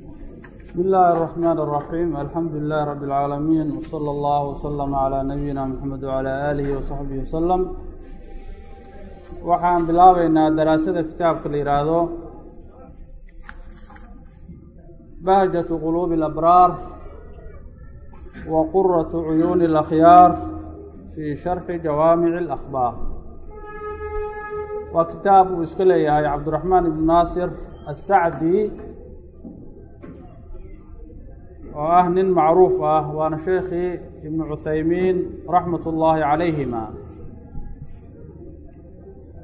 بسم الله الرحمن الرحيم الحمد لله رب العالمين وصلى الله وسلم على نبينا محمد وعلى آله وصحبه وسلم waxaan bilaabeynaa daraasada kitaabka la yihaahdo bahjatu quluubi اlabraar wa quratu cuyuuni اlakhyaar fii sharxi jawaamici اlakhbaar waa kitaab uu iska leeyahay cabdiraxmaan ibnu naasir assacdi oo ah nin macruuf ah waana sheekhii ibnu cuthaymiin raxmat ullaahi calayhima.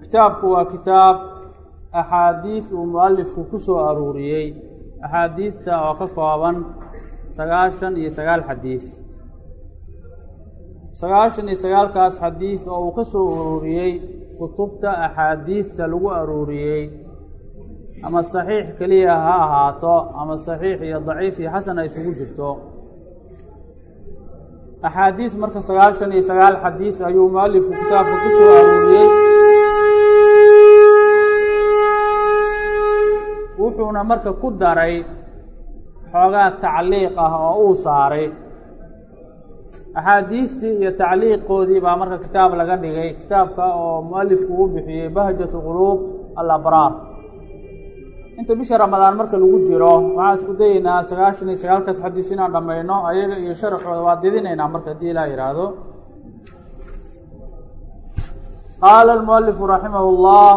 Kitaabku waa kitaab axaadiid uu mualifku ku soo aruuriyey axaadiidta oo ka kooban sagaashan iyo sagaal xadiid sagaashan iyo sagaalkaas xadiid oo uu ka soo aruuriyey kutubta axaadiidta lagu aruuriyey ama saxiix keliya ha ahaato ama saxiix iyo daciif iyo xasan ay isugu jirto. Axaadiid marka sagaashan iyo sagaal xadiid ayuu mualifku kitaabka ku soo aruuriyey. Wuxuuna marka ku daray xoogaa tacliiq ah oo uu saaray. Axaadiistii iyo tacliiqoodii baa marka kitaab laga dhigay kitaabka oo mualifku uu bixiyey bahjatu quluub alabraar inta bisha ramadaan marka lagu jiro waxaan isku dayeynaa sagaashan iyo sagaalkaas xadiis inaan dhammayno ayaga iyo sharaxooda waa didinaynaa marka haddii ilaah yidhaahdo qaala almualifu raximah llah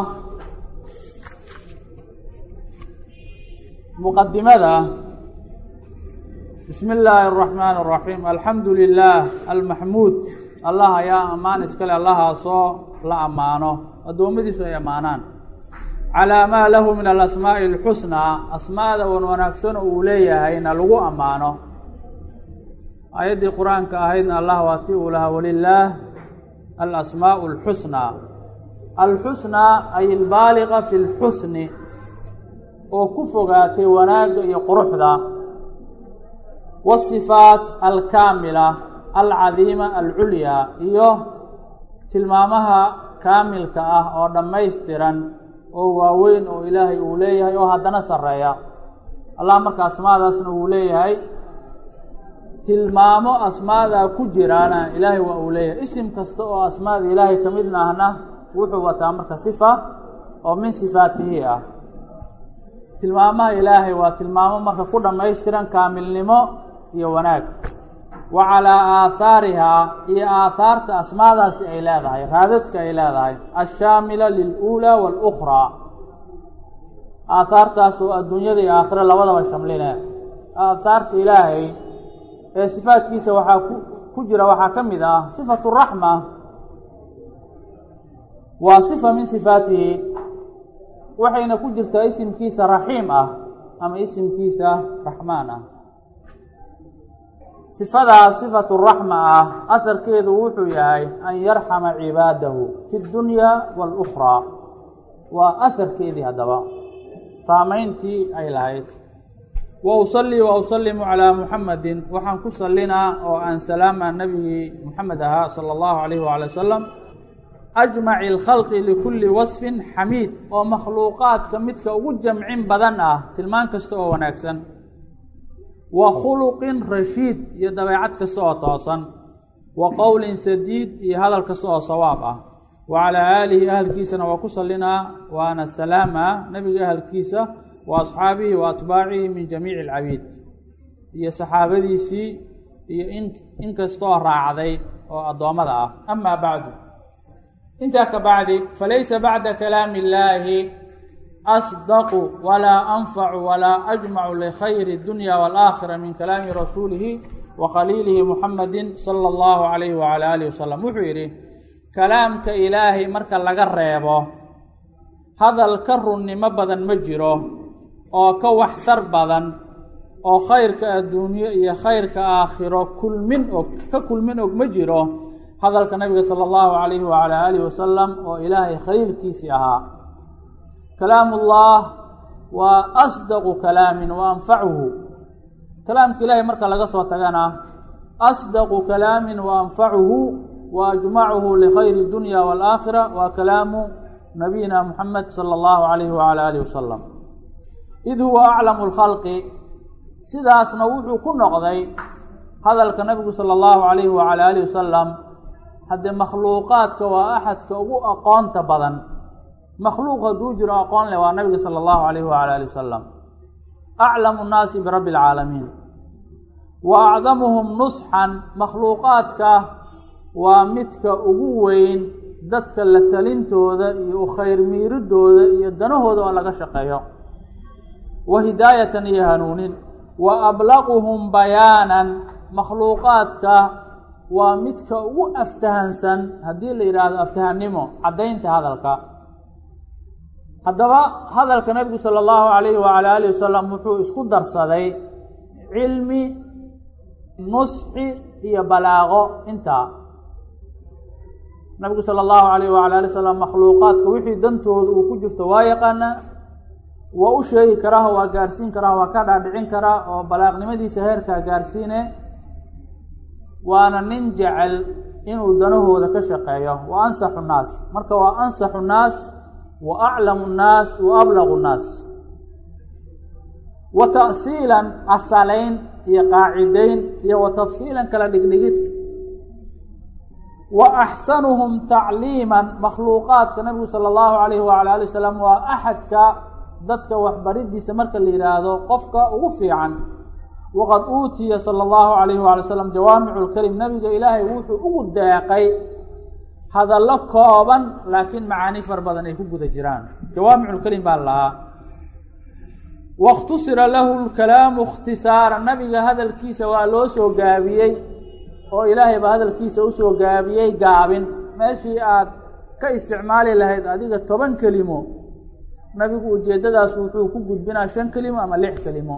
muqadimada bismi illaahi araxmaan araxiim alxamdu lilaah almaxmuud allah ayaa ammaan iskale allahaasoo la ammaano addoommadiisu ay ammaanaan calaa maa lahu min alasmaa'i اlxusnaa asmaada wan wanaagsano uu leeyahayna lagu ammaano aayaddii qur-aanka ahaydna allah waa ti uu lahaa walilaah alasmaa'u اlxusnaa alxusnaa ay albaaliqa fi اlxusni oo ku fogaatay wanaagga iyo quruxda wasifaat alkaamila alcadiima alculyaa iyo tilmaamaha kaamilka ah oo dhammaystiran oo waaweyn oo ilaahay uu leeyahay oo haddana sarreeya. Allah marka asmaadaasna uu leeyahay tilmaamo asmaadaa ku jiraana ilaahay waa uu leeyahay. Isim kasta oo asmaada ilaahay ka midna ahna wuxuu wataa marka sifa oo min sifaatihi ah. Tilmaamaha ilaahay waa tilmaamo marka ku dhammaystiran kaamilnimo iyo wanaag wa calaa aathaarihaa iyo aathaarta asmaadaasi ay leedahay raadadka ay leedahay ashaamila liluulaa waاlukhraa aathaartaas oo adduunyada iyo aakhiro labadaba shamline. Aathaarta ilaahay ee sifaadkiisa waxaa ku jira waxaa ka mid ah sifatu raxma waa sifa min sifaatihi waxayna ku jirtaa isimkiisa raxiim ah ama isimkiisa raxmaan ah sifadaas sifatu raxma ah aharkeedu wuxuu yahay an yarxama cibaadahu fi اdunyaa waاlukhraa waa aharkeedii haddaba. Saamayntii ay lahayd. Wa usalii wa usalimu calaa muxamedin waxaan ku salinaa oo aan salaama nebigii muxamed ahaa sala allahu alayh waala wasalam ajmaci alkhalqi likulli wasfin xamiid. Oo makhluuqaadka midka ugu jamcin badan ah tilmaan kasta oo wanaagsan wa khuluqin rashiid iyo dabeecad kasta oo toosan. Wa qowlin sadiid iyo hadal kasta oo sawaab ah. Wa calaa aalihi ahalkiisana waa ku sallinaa waana salaama nebiga ahalkiisa wa asxaabihi wa atbaacihi min jamiici alcabiid. Iyo saxaabadiisii iyo in in raacday oo addoommada ah. Amaa bacdu. Intaa ka bacdi falaysa bacda kalaami illaahi asdaqu walaa anfacu walaa ajmacu likhayri اdunya wاlaakhira min kalaami rasuulihi wa khaliilihi muxamadi sala allahu calayhi wacala alihi wasalam wuxuu yidhi kalaamka ilaahay marka laga reebo hadal ka runnimo badan ma jiro oo ka waxtar badan oo khayrka adduunyo iyo khayrka aakhiro kulmin og ka kulmin og ma jiro hadalka nabiga sala allahu calayhi wacala aalihi wasalam oo ilaahay khaliilkiisii ahaa kalaamullah waa asdaqu kalaamin wa anfacuhu. Kalaamka ilaahay marka laga soo tagana asdaqu kalaamin wa anfacuhu wa ajmacuhu likhayri dunya waalaakhira waa kalaamu nabiyina muxamed sala allahu calayhi wacala aalihi wasalam id huwa aclamu lkhalqi sidaasna wuxuu ku noqday hadalka nabigu sala allahu calayhi wacala alihi wasalam haddee makhluuqaadka waa axadka ugu aqoonta badan makhluuq hadduu jiro aqoon leh waa nabiga sala allahu calayhi wacala alihi wasalam aclamu nnaasi birabbi alcaalamiin wa acdamuhum nusxan makhluuqaadka waa midka ugu weyn dadka la talintooda iyo u khayr miiridooda iyo danahooda oo laga shaqeeyo. Wa hidaayatan iyo hanuunin. Wa ablaquhum bayaanan makhluuqaadka waa midka ugu aftahansan haddii la yidhaahdo aftahannimo caddaynta hadalka haddaba hadalka nabigu sala allahu calayhi wacala alihi wasalam wuxuu isku darsaday cilmi nusxi iyo balaaqo intaa nabigu sala allahu calayh wacala ali wasalam makhluuqaadka wixii dantooda uu ku jirto waa yaqaanaa waa u sheegi karaa waa gaarsiin karaa waa ka dhaadhicin karaa oo balaaqnimadiisa heerkaa gaarsiine. Waana nin jecel inuu danahooda ka shaqeeyo. Wa ansaxu nnaas. Marka waa ansaxu nnaas wa aclamu nnaas wa ablaqu nnaas wa ta'siilan asalayn iyo qaacidayn iyo wa tafsiilan kala dhigdhigid wa axsanuhum tacliiman makhluuqaadka nabigu sala allahu calayhi wacala ali wasalam waa axadka dadka waxbaridiisa marka la yidhaahdo qofka ugu fiican waqad uutiya sala allahu calayhi waala salam jawaamicu lkelim nabiga ilaahay wuxuu ugu deeqay hadallo kooban laakiin macaani far badan ay ku guda jiraan. Jawaamicu lkelim baa lahaa. Wakhtusira lahu lkalaamu ikhtisaaran nabiga hadalkiisa waa loo soo gaabiyey oo ilaahay baa hadalkiisa u soo gaabiyey gaabin. Meeshii aad ka isticmaali lahayd adiga toban kelimo nabigu ujeeddadaas wuxuu ku gudbinaa shan kelimo ama lix kelimo.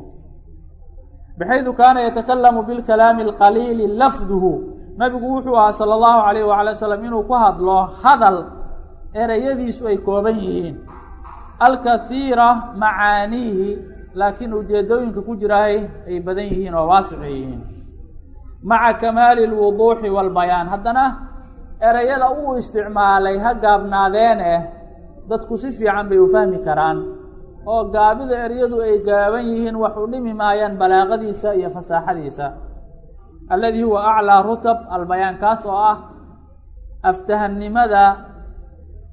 Baxaydu kaana yatakalamu bilkalaami alqaliili lafduhu nabigu wuxuu ahaa sala allahu calayh wacala wasalam inuu ku hadlo hadal ereyadiisu ay kooban yihiin. Alkahiira macaaniihi laakiin ujeedooyinka ku jirahay ay badan yihiin oo waasicay yihiin. Maca kamaali lwuduuxi waalbayaan haddana ereyada uu isticmaalay ha gaabnaadeene dadku si fiican bay u fahmi karaan. Oo gaabida eryadu ay gaaban yihiin wax u dhimi maayaan balaaqadiisa iyo fasaaxadiisa alladii huwa aclaa rutab albayaan kaas oo ah aftahannimada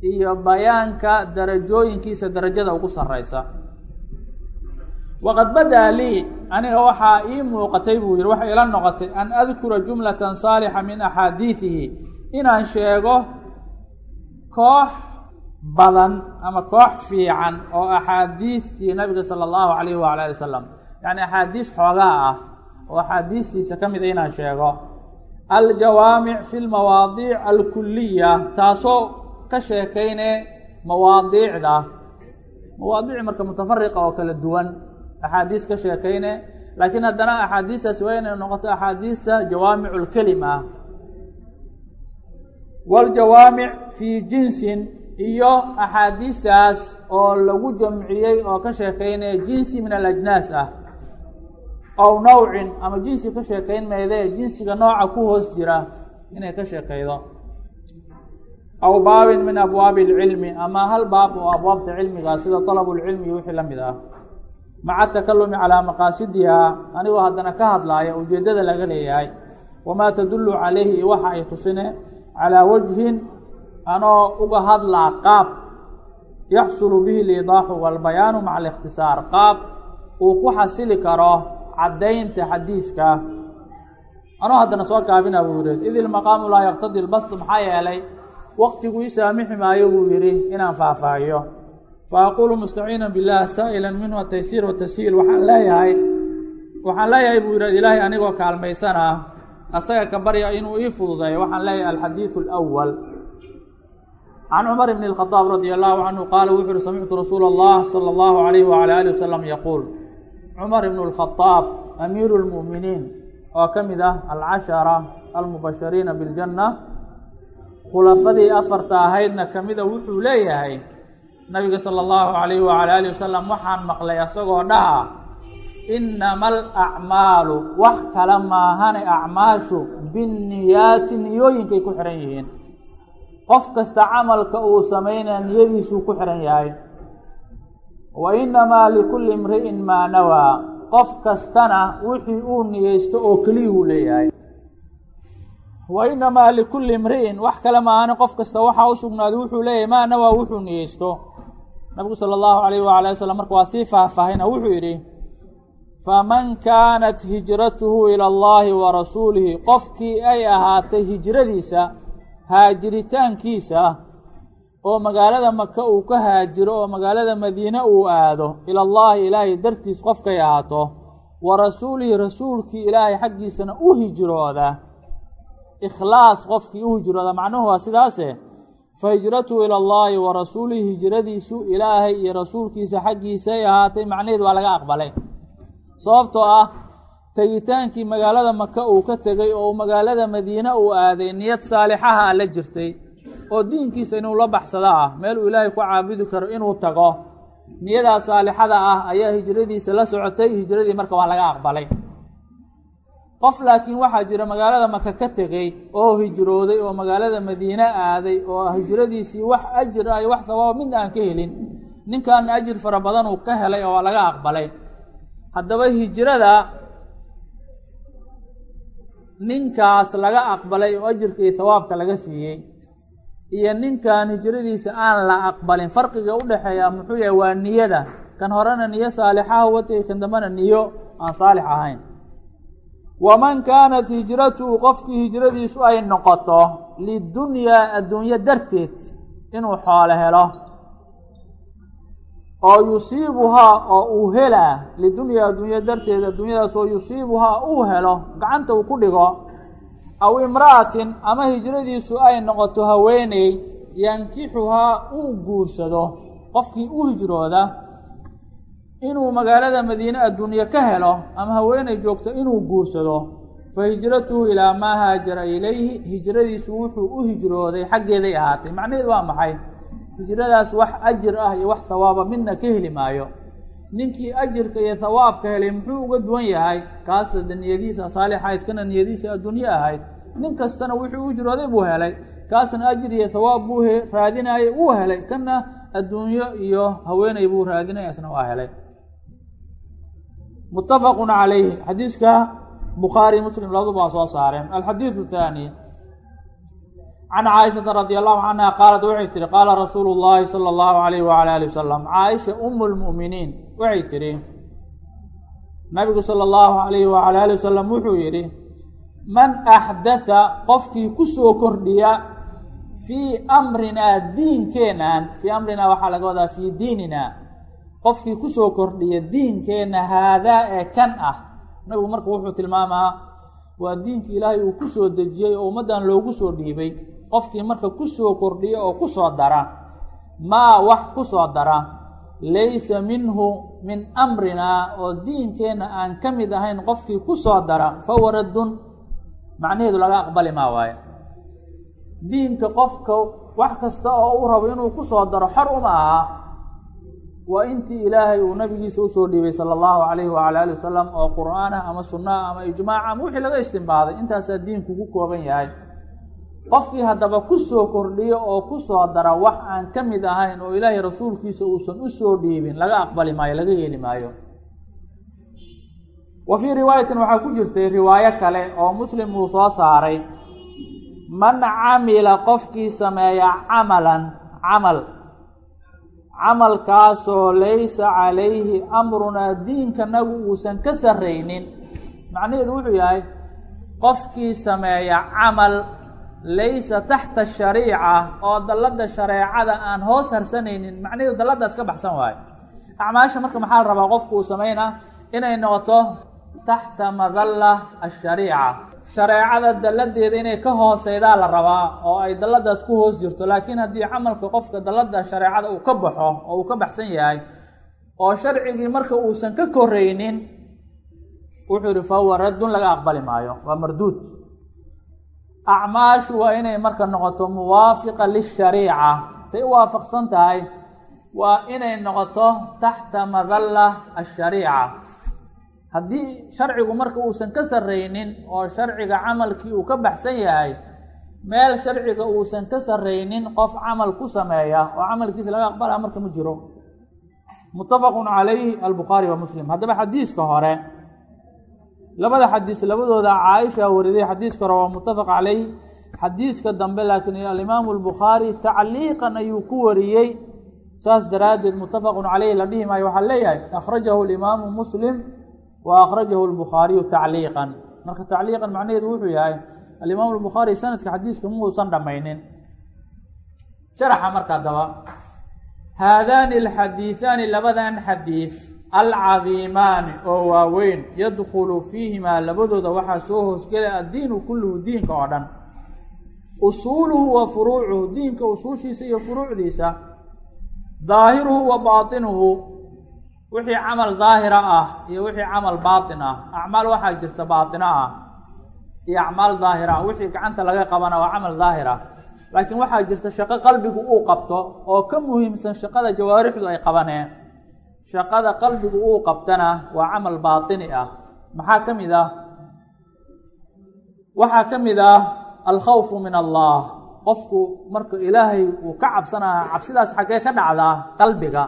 iyo bayaanka darajooyinkiisa darajada ugu sarraysa. Waqad badaa lii aniga waxaa ii muuqatay buu yihi waxay ila noqotay an adkura jumlatan saalixa min axaadiidihi inaan sheego koox badan ama koox fiican oo axaadiistii nabiga sala allahu calayhi wala ali wasalam yacni axaadiis xoogaa ah oo axaadiistiisa ka mida inaan sheego aljawaamic fi lmawaadiic alkuliya taasoo ka sheekayne mawaadiicda. Mawaadiic marka mutafariqa oo kala duwan axaadiis ka sheekayne laakiin haddana axaadiistaasi waa inay noqoto axaadiista jawaamic lkelim ah waaljawaamic fii jinsin iyo axaadiistaas oo lagu jamciyey oo ka sheekaynaya jinsi min alajnaas ah aw nawcin ama jinsi ka sheekayn meydee jinsiga nooca ku hoos jira inay ka sheekaydo. Aw baabin min abwaabi alcilmi ama hal baab oo abwaabta cilmiga sida dalabulcilmi iyo wixii la mid ah. Maca takalumi calaa maqaasidiha anigoo haddana ka hadlaaya ujeeddada laga leeyahay. Wamaa tadullu calayhi iyo waxa ay tusine calaa wajhin anoo uga hadlaa qaab. Yaxsulu bihi liidaaxu walbayaanu maca alikhtisaar qaab uu ku xasili karo cadaynta xadiiska ah. anuu haddana soo kaabina buu yihi id ilmaqaamu laa yaqtadi lbast maxaa yeelay waqtigu isaamixi maayo buu yidhi inaan faahfaahiyo. Fa aqulu mustaciina bilah saa'ila minhu ataysiir watashil waxaan leeyahay waxaan leeyahay buu yidhahd ilaahay anigoo kaalmaysana asaga ka barya inuu ii fududeeyo waxaan leeyahay alxadiidu alwal can cumar bn اlkhadaab radia allahu canhu qaala wuxu uhi samictu rasuula allah sala allahu alayh wala alih wasalam yaquul cumar ibn اlkhadaab amiiru اlmu'miniin oo ka mid ah alcashara almubashariina biاljanna khulafadii afarta ahaydna kamida wuxuu leeyahay nabiga salى اllahu alayh wala alih wasalam waxaan maqlay asagoo dhaha inama alacmaalu wax kale maahane acmaashu binniyaati niyooyinkay ku xihan yihiin qof kasta camalka uu samaynaya niyadiisuu ku xihan yahay wa inamaa likulli imri'in maa nawaa qof kastana wixii uu niyeysto oo keliyuu leeyahay wa inamaa likulli imri'in wax kale maahane qof kasta waxaa u sugnaaday wuxuu leeyahay maa nawaa wuxuu niyeysto nabigu sala allahu alayh waala wasalam marka waa sii faahfaahina wuxuu yidhi faman kaanat hijratuhu ila allahi wa rasuulihi qofkii ay ahaatay hijradiisa haajiritaankiisa oo magaalada maka uu ka haajiro oo magaalada madiine uu aado ila allahi ilaahay dartiis qofkay ahaato wa rasuulihi rasuulkii ilaahay xaggiisana u hijrooda. Ikhlaas qofkii u hijrooda macnuhu waa sidaase fa hijratuhu ila allahi wa rasuulihi hijradiisu ilaahay iyo rasuulkiisa xaggiisay ahaatay macnaheed waa laga aqbalay. Sababtoo ah tegitaankii magaalada maka uu ka tegey oo magaalada madiine uu aaday niyad saalixaha la jirtay oo diinkiisa inuu la baxsado ah meel uu ilaahay ku caabudi karo inuu tago niyadaa saalixada ah ayaa hijradiisa la socotay hijradii marka waa laga aqbalay. Qof laakiin waxaa jira magaalada maka ka tegey oo hijrooday oo magaalada madiine aaday oo hijradiisii wax ajir ah iyo wax sabaaba mid aan ka helin ninkaana ajir fara badan uu ka helay oo laga aqbalay. Haddaba hijrada ninkaas laga aqbalay oo ajirka iyo hawaabka laga siiyey iyo ninkan hijradiisa aan la aqbalin. Farqiga u dhexeeya muxuu yahay waa niyada. Kan horena niyo saalixaha watay kan dambena niyo aan saalix ahayn. Waman kaanat hijratuhu qofkii hijradiisu ay noqoto lidunyaa adduunyo darteed inuu xoolo helo. Oo yusiibuhaa oo uu helaa lidunyaa adduunyo darteed adduunyadaas oo yusiibuhaa uu helo gacanta uu ku dhigo aw imra'atin ama hijradiisu ay noqoto haweeney yankixuhaa uu guursado qofkii u hijrooda inuu magaalada madiine adduunye ka helo ama haweeney joogto inuu guursado fa hijratuhu ilaa maa haajara ilayhi hijradiisu wuxuu u hijrooday xaggeeday ahaatay. Macnaheedu waa maxay? Hijradaas wax ajir ah iyo wax hawaaba midna ka heli maayo ninkii ajirka iyo hawaabka helay muxuu uga duwan yahay kaasta de niyadiisa saalix ahayd kana niyadiisa adduunye ahayd nin kastana wuxuu u hijrooday buu helay kaasna ajir iyo hawaab buu raadinayay wuu helay kana adduunyo iyo haweeney buu raadinaya isna waa helay. Mutafaqu calayhi xadiiska bukhaari muslim labaduba waa soo saareen. Alxadiidu thaani can caaishata radi allahu canha qaalat waxay tihi qaala rasuulu llahi sala allahu alayh wala ali wasalam caaisha umu lmu'miniin waxay tihi nabigu sala allahu alayhi wala ali wasalam wuxuu yidhi man axdatha qofkii ku soo kordhiya fii amrinaa diinkeenan fii amrinaa waxaa laga wadaa fii diinina qofkii ku soo kordhiya diinkeenna haadaa ee kan ah nabigu marka wuxuu tilmaamaa waa diinki ilaahay uu ku soo dejiyey oo ummaddan loogu soo dhiibay qofkii marka ku soo kordhiya oo ku soo dara maa wax ku soo dara. Laysa minhu min amrinaa oo diinkeenna aan ka mid ahayn qofkii ku soo dara fahuwa raddun. Macnaheedu laga aqbali maa waayo. Diinka qofka wax kasta oo uu rabo inuu ku soo daro xor uma aha. Waa intii ilaahay uu nabigiisa u soo dhiibay sala allahu calayhi wacala ali wasalam oo qur'aan ah ama sunna ama ijmaac ama wixii laga istimbaaday intaasaa diinku ku kooban yahay qofkii haddaba ku soo kordhiyo oo ku soo dara wax aan ka mid ahayn oo ilaahay rasuulkiisa uusan u soo dhiibin laga aqbali maayo laga yeeli maayo. Wa fii riwaayatin waxaa ku jirtay riwaayo kale oo muslim uu soo saaray man camila qofkii sameeya camalan camal camalkaasoo laysa calayhi amrunaa diinkanagu uusan ka sarraynin. Macnaheedu wuxuu yahay qofkii sameeya camal laysa taxta shariica oo dalladda shareecada aan hoos harsanaynin macnaheedu dalladaas ka baxsan waayo acmaasha marka maxaa la rabaa qofku uu samaynaa inay noqoto taxta madalla ashariica shareecada dalladeeda inay ka hooseydaa la rabaa oo ay dalladaas ku hoos jirto laakiin haddii camalka qofka dallada shareecada uu ka baxo oo uu ka baxsan yahay oo sharcigii marka uusan ka koraynin wuxuu yihi fahuwa raddun laga aqbali maayo waa marduud acmaashu waa inay marka noqoto muwaafiqa lishariica. Say u waafaqsan tahay waa inay noqoto taxta madalla ashariica. Haddii sharcigu marka uusan ka sarraynin oo sharciga camalkii uu ka baxsan yahay meel sharciga uusan ka sarraynin qof camal ku sameeya oo camalkiisa laga aqbalaa marka ma jiro. Mutafaqu calayhi albukhaari wa haddaba xadiiska hore labada xadiis labadooda caaisha wariday xadiiska hore waa mutafaq calayh. Xadiiska dambe laakiin alimaamu albukhaari tacliiqan ayuu ku wariyey. Saas daraaddeed mutafaqun caleyh la dhihi maayo waxaa leeyahay akhrajahu alimaamu muslim wa akhrajahu albukhaariyu tacliiqan. Marka tacliiqan macnaheedu wuxuu yahay alimaamu albukhaari sanadka xadiiska muusan dhammaynin sharaxa marka daba haadaani alxadiiثaani labadan xadiid alcadiimaani oo waaweyn yadkhulu fiihimaa labadooda waxaa soo hoosgelay addiinu kulluhu diinka oo dhan. Usuuluhu wa furuucuhu diinka usuushiisa iyo furuucdiisa. Daahiruhu wa baatinuhu wixii camal daahira ah iyo wixii camal baatin ah. Acmaal waxaa jirta baatino ah iyo acmaal daahira ah. Wixii gacanta laga qabana waa camal daahir ah laakiin waxaa jirta shaqo qalbigu uu qabto oo ka muhiimsan shaqada jawaarixdu ay qabaneen shaqada qalbigu uu qabtana waa camal baatini ah. Maxaa ka mid ah? Waxaa ka mid ah alkhawfu min allah. Qofku marka ilaahay uu ka cabsanaya cabsidaas xaggee ka dhacdaa qalbiga.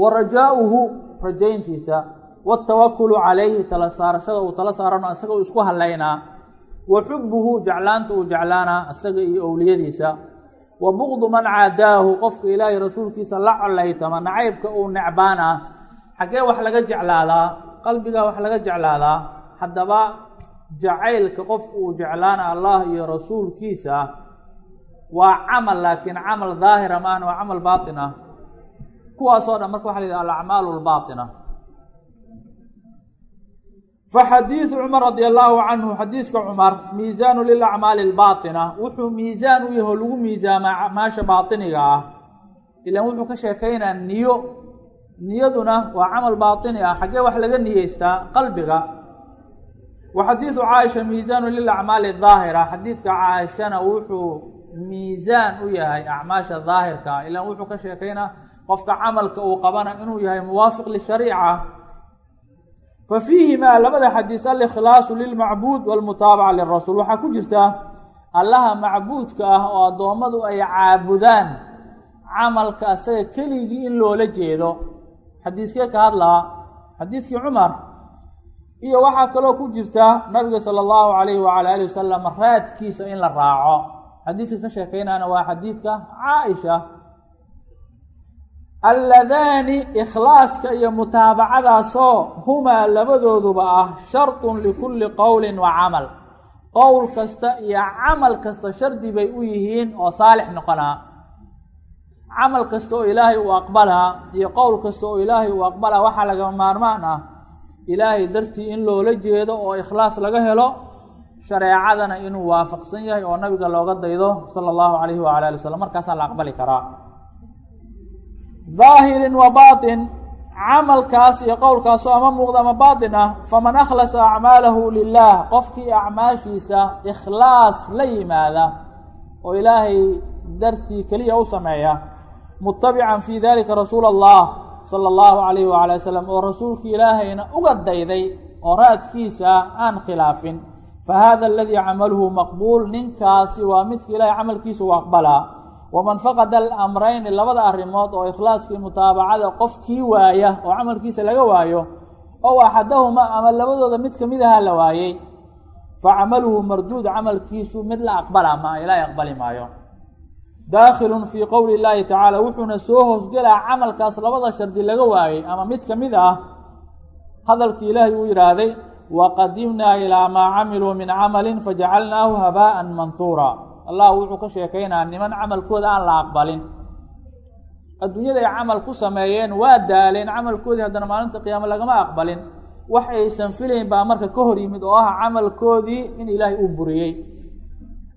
Wa rajaa'uhu rajayntiisa. Waatawakulu calayhi tala saarashada uu tala saarano isaga uu isku halaynaa wa xubuhu jeclaanta uu jeclaanaa isaga iyo owliyadiisa wa buqdu man caadaahu qofka ilaahay rasuulkiisa la colaytama nacaybka uu necbaana xaggee wax laga jeclaadaa qalbigaa wax laga jeclaadaa haddaba jacaylka qofka uu jeclaana allah iyo rasuulkiisa waa camal laakiin camal daahira maahan waa camal baatin ah kuwaasoo dhan marka waxa la yidhaha alacmaalu albaatina faxadiidu cumar radi allahu canhu xadiiska cumar miisaanu lilacmaali albaatina wuxuu miisaan u yaho lagu miisaamaa acmaasha baatiniga ah ilaan wuxuu ka sheekaynaa niyo niyaduna waa camal baatini ah xaggee wax laga niyeystaa qalbiga wa xadiidu caaisha miisaanu lilacmaali daahira xadiidka caaishana wuxuu miisaan u yahay acmaasha daahirka ah ilaan wuxuu ka sheekaynaa qofka camalka uu qabana inuu yahay muwaafiq lishariica fa fiihimaa labada xadiis alikhlaasu lilmacbuud walmutaabaca lirasuul. Waxaa ku jirta allaha macbuudka ah oo addoommadu ay caabudaan camalka asaga keligii in loola jeedo. Xadiiskee ka hadlaa xadiidkii cumar. Iyo waxaa kaloo ku jirta nabiga sala allahu calayhi wacala alihi wasalam raadkiisa in la raaco. Xadiidka ka sheekeynaana waa xadiidka caaisha alladaani ikhlaaska iyo mutaabacadaasoo humaa labadooduba ah shartun likulli qowlin wa camal. Qowl kasta iyo camal kasta shardi bay u yihiin oo saalix noqonaa. Camal kasta oo ilaahay uu aqbalaa iyo qowl kasta oo ilaahay uu aqbalaa waxaa lagama maarmaan ah ilaahay dartii in loola jeedo oo ikhlaas laga helo shareecadana inuu waafaqsan yahay oo nabiga looga daydo sala allahu calayhi wacala ali wasalam markaasaa la aqbali karaa daahirin wa baatin camalkaas iyo qowlkaasoo ama muuqda ama baatin ah faman akhlasa acmaalahu lilah qofkii acmaashiisa ikhlaas la yimaada oo ilaahay dartii keliya u sameeya mutabican fii dalika rasuula allah sala allahu calayhi wacala wasalam oo rasuulki ilaahayna uga dayday oo raadkiisa aan khilaafin fa hada aladii camaluhu maqbuul ninkaasi waa midka ilaahay camalkiisa u aqbalaa waman faqada alamrayni labada arrimood oo ikhlaaskii mutaabacada qofkii waaya oo camalkiisa laga waayo ow axadahuma ama labadooda mid ka mid aha la waayey fa camaluhu marduud camalkiisu mid la aqbala ma ilaahay aqbali maayo. Daakhilun fii qowli llaahi tacaala wuxuuna soo hoosgelaa camalkaas labada shardi laga waayey ama mid ka mid ah hadalkii ilaahay uu yidhaahday waqadimnaa ilaa maa camiluu min camalin fajacalnaahu habaa'an mantuura allah wuxuu ka sheekaynaa niman camalkooda aan la aqbalin. Adduunyaday camal ku sameeyeen waa daaleen camalkoodii haddana maalinta qiyaame lagama aqbalin. Wax aysan filayn baa marka ka hor yimid oo ah camalkoodii in ilaahay uu buriyey.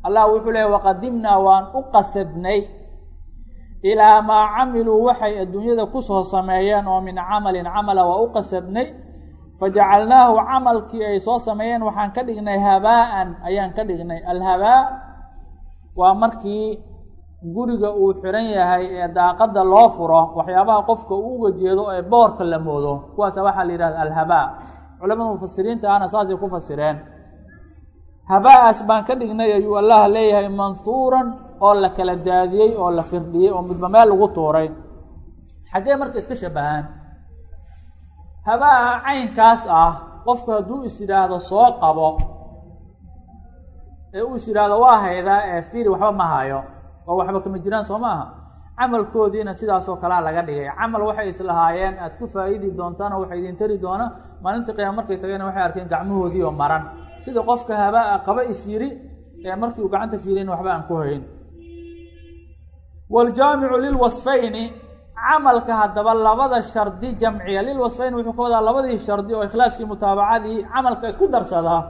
Allah wuxuu leehay waqadimnaa waan u qasadnay ilaa maa camiluu waxay adduunyada ku soo sameeyeen oo min camalin camala waa u qasadnay. Fajacalnaahu camalkii ay soo sameeyeen waxaan ka dhignay habaa'an ayaan ka dhignay. Alhabaa waa markii guriga uu xiran yahay ee daaqadda loo furo waxyaabaha qofka uu uga jeedo ee boorka la moodo kuwaasa waxaa la yidhahda alhabaa. Culamada mufasiriinta ahna saasay ku fasireen. Habaa-aas baan ka dhignay ayuu allah leeyahay manhuuran oo la kala daadiyey oo la firdhiyey oo midba meel lagu tuuray. Xaggee marka iska shabahaan habaa caynkaas ah qofku hadduu is yidhaahdo soo qabo ee uu is waa haydaa ee fiiri waxba ma hayo. Oo waxba kama jiraan soo maaha. Camalkoodiina sidaasoo kalea laga dhigay. Camal waxay islahaayeen aad ku faa'iidi doontaanoo waxa idin tari doona maalinta qiyaama markay tagayna waxay arkeen gacmahoodii oo maran. Sida qofka habaa qaba is yiri ee markii uu gacanta fiiriyn waxba aan ku hayn. Wljaamicu lilwasfayni camalka haddaba labada shardi jamciya. Lilwasfayni wuxuu ka wadaa labadii shardi oo ikhlaaskii mutaabacadii camalka isku darsadaa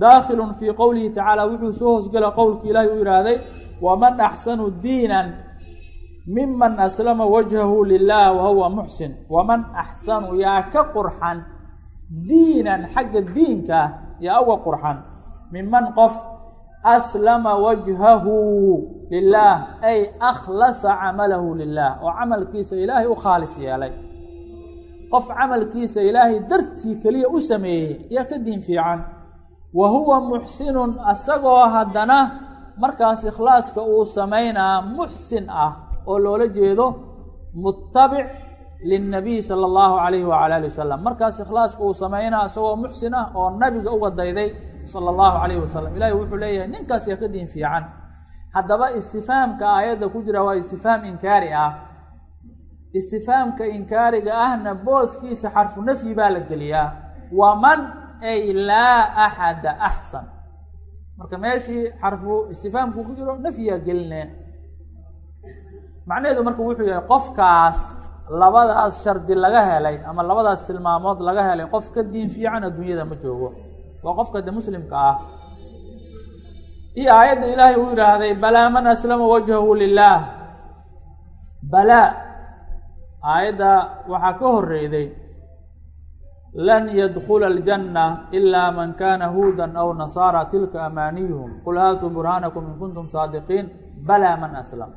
daakilun fii qowlihi tacaala wuxuu soo hoosgela qowlkii ilaahi uu yidhaahday waman axsanu diinan miman aslama wajhahu lilah wahuwa muxsin waman axsanu yaa ka qurxan diinan xagga diinka yaa uga qurxan miman qof aslama wajhahu lilah ay akhlasa camalahu lilah oo camalkiisa ilaahay u khaalis yeelay qof camalkiisa ilaahay dartii keliya u sameeyey yaa ka diin fiican wa huwa muxsinun asagoo haddana markaas ikhlaaska uu samaynaa muxsin ah oo loola jeedo mutabic linnabiy sala allahu calayhi wacala ali wasalam markaas ikhlaaska uu samaynaa isagoo muxsin ah oo nabiga uga dayday sala allahu calayhi wasalam ilahi wuxuu leeyahay ninkaas yaa ka diin fiican. Haddaba istifaamka aayadda ku jira waa istifaam inkaari ah. Istifaamka inkaariga ahna booskiisa xarfu nafyi baa la geliyaa. Waman ay laa axada axsan marka meeshii xarfu istifaamku ku jiro nafyiyaa geline macnaheedu marka wuxuu yahay qofkaas labadaas shardi laga helay ama labadaas tilmaamood laga helay qof ka diin fiican adduunyada ma joogo. Waa qofka de muslimka ah. Iyo aayadda ilaahay uu yidhaahday balaa man aslama wajhahu lilah balaa. Aayadda waxaa ka horeyday lan yadkula aljanna ilaa man kana huudan aw nasaara tilka amaaniyuhum qul haatuu burhaanakum in kuntum saadiqiin balaa man aslam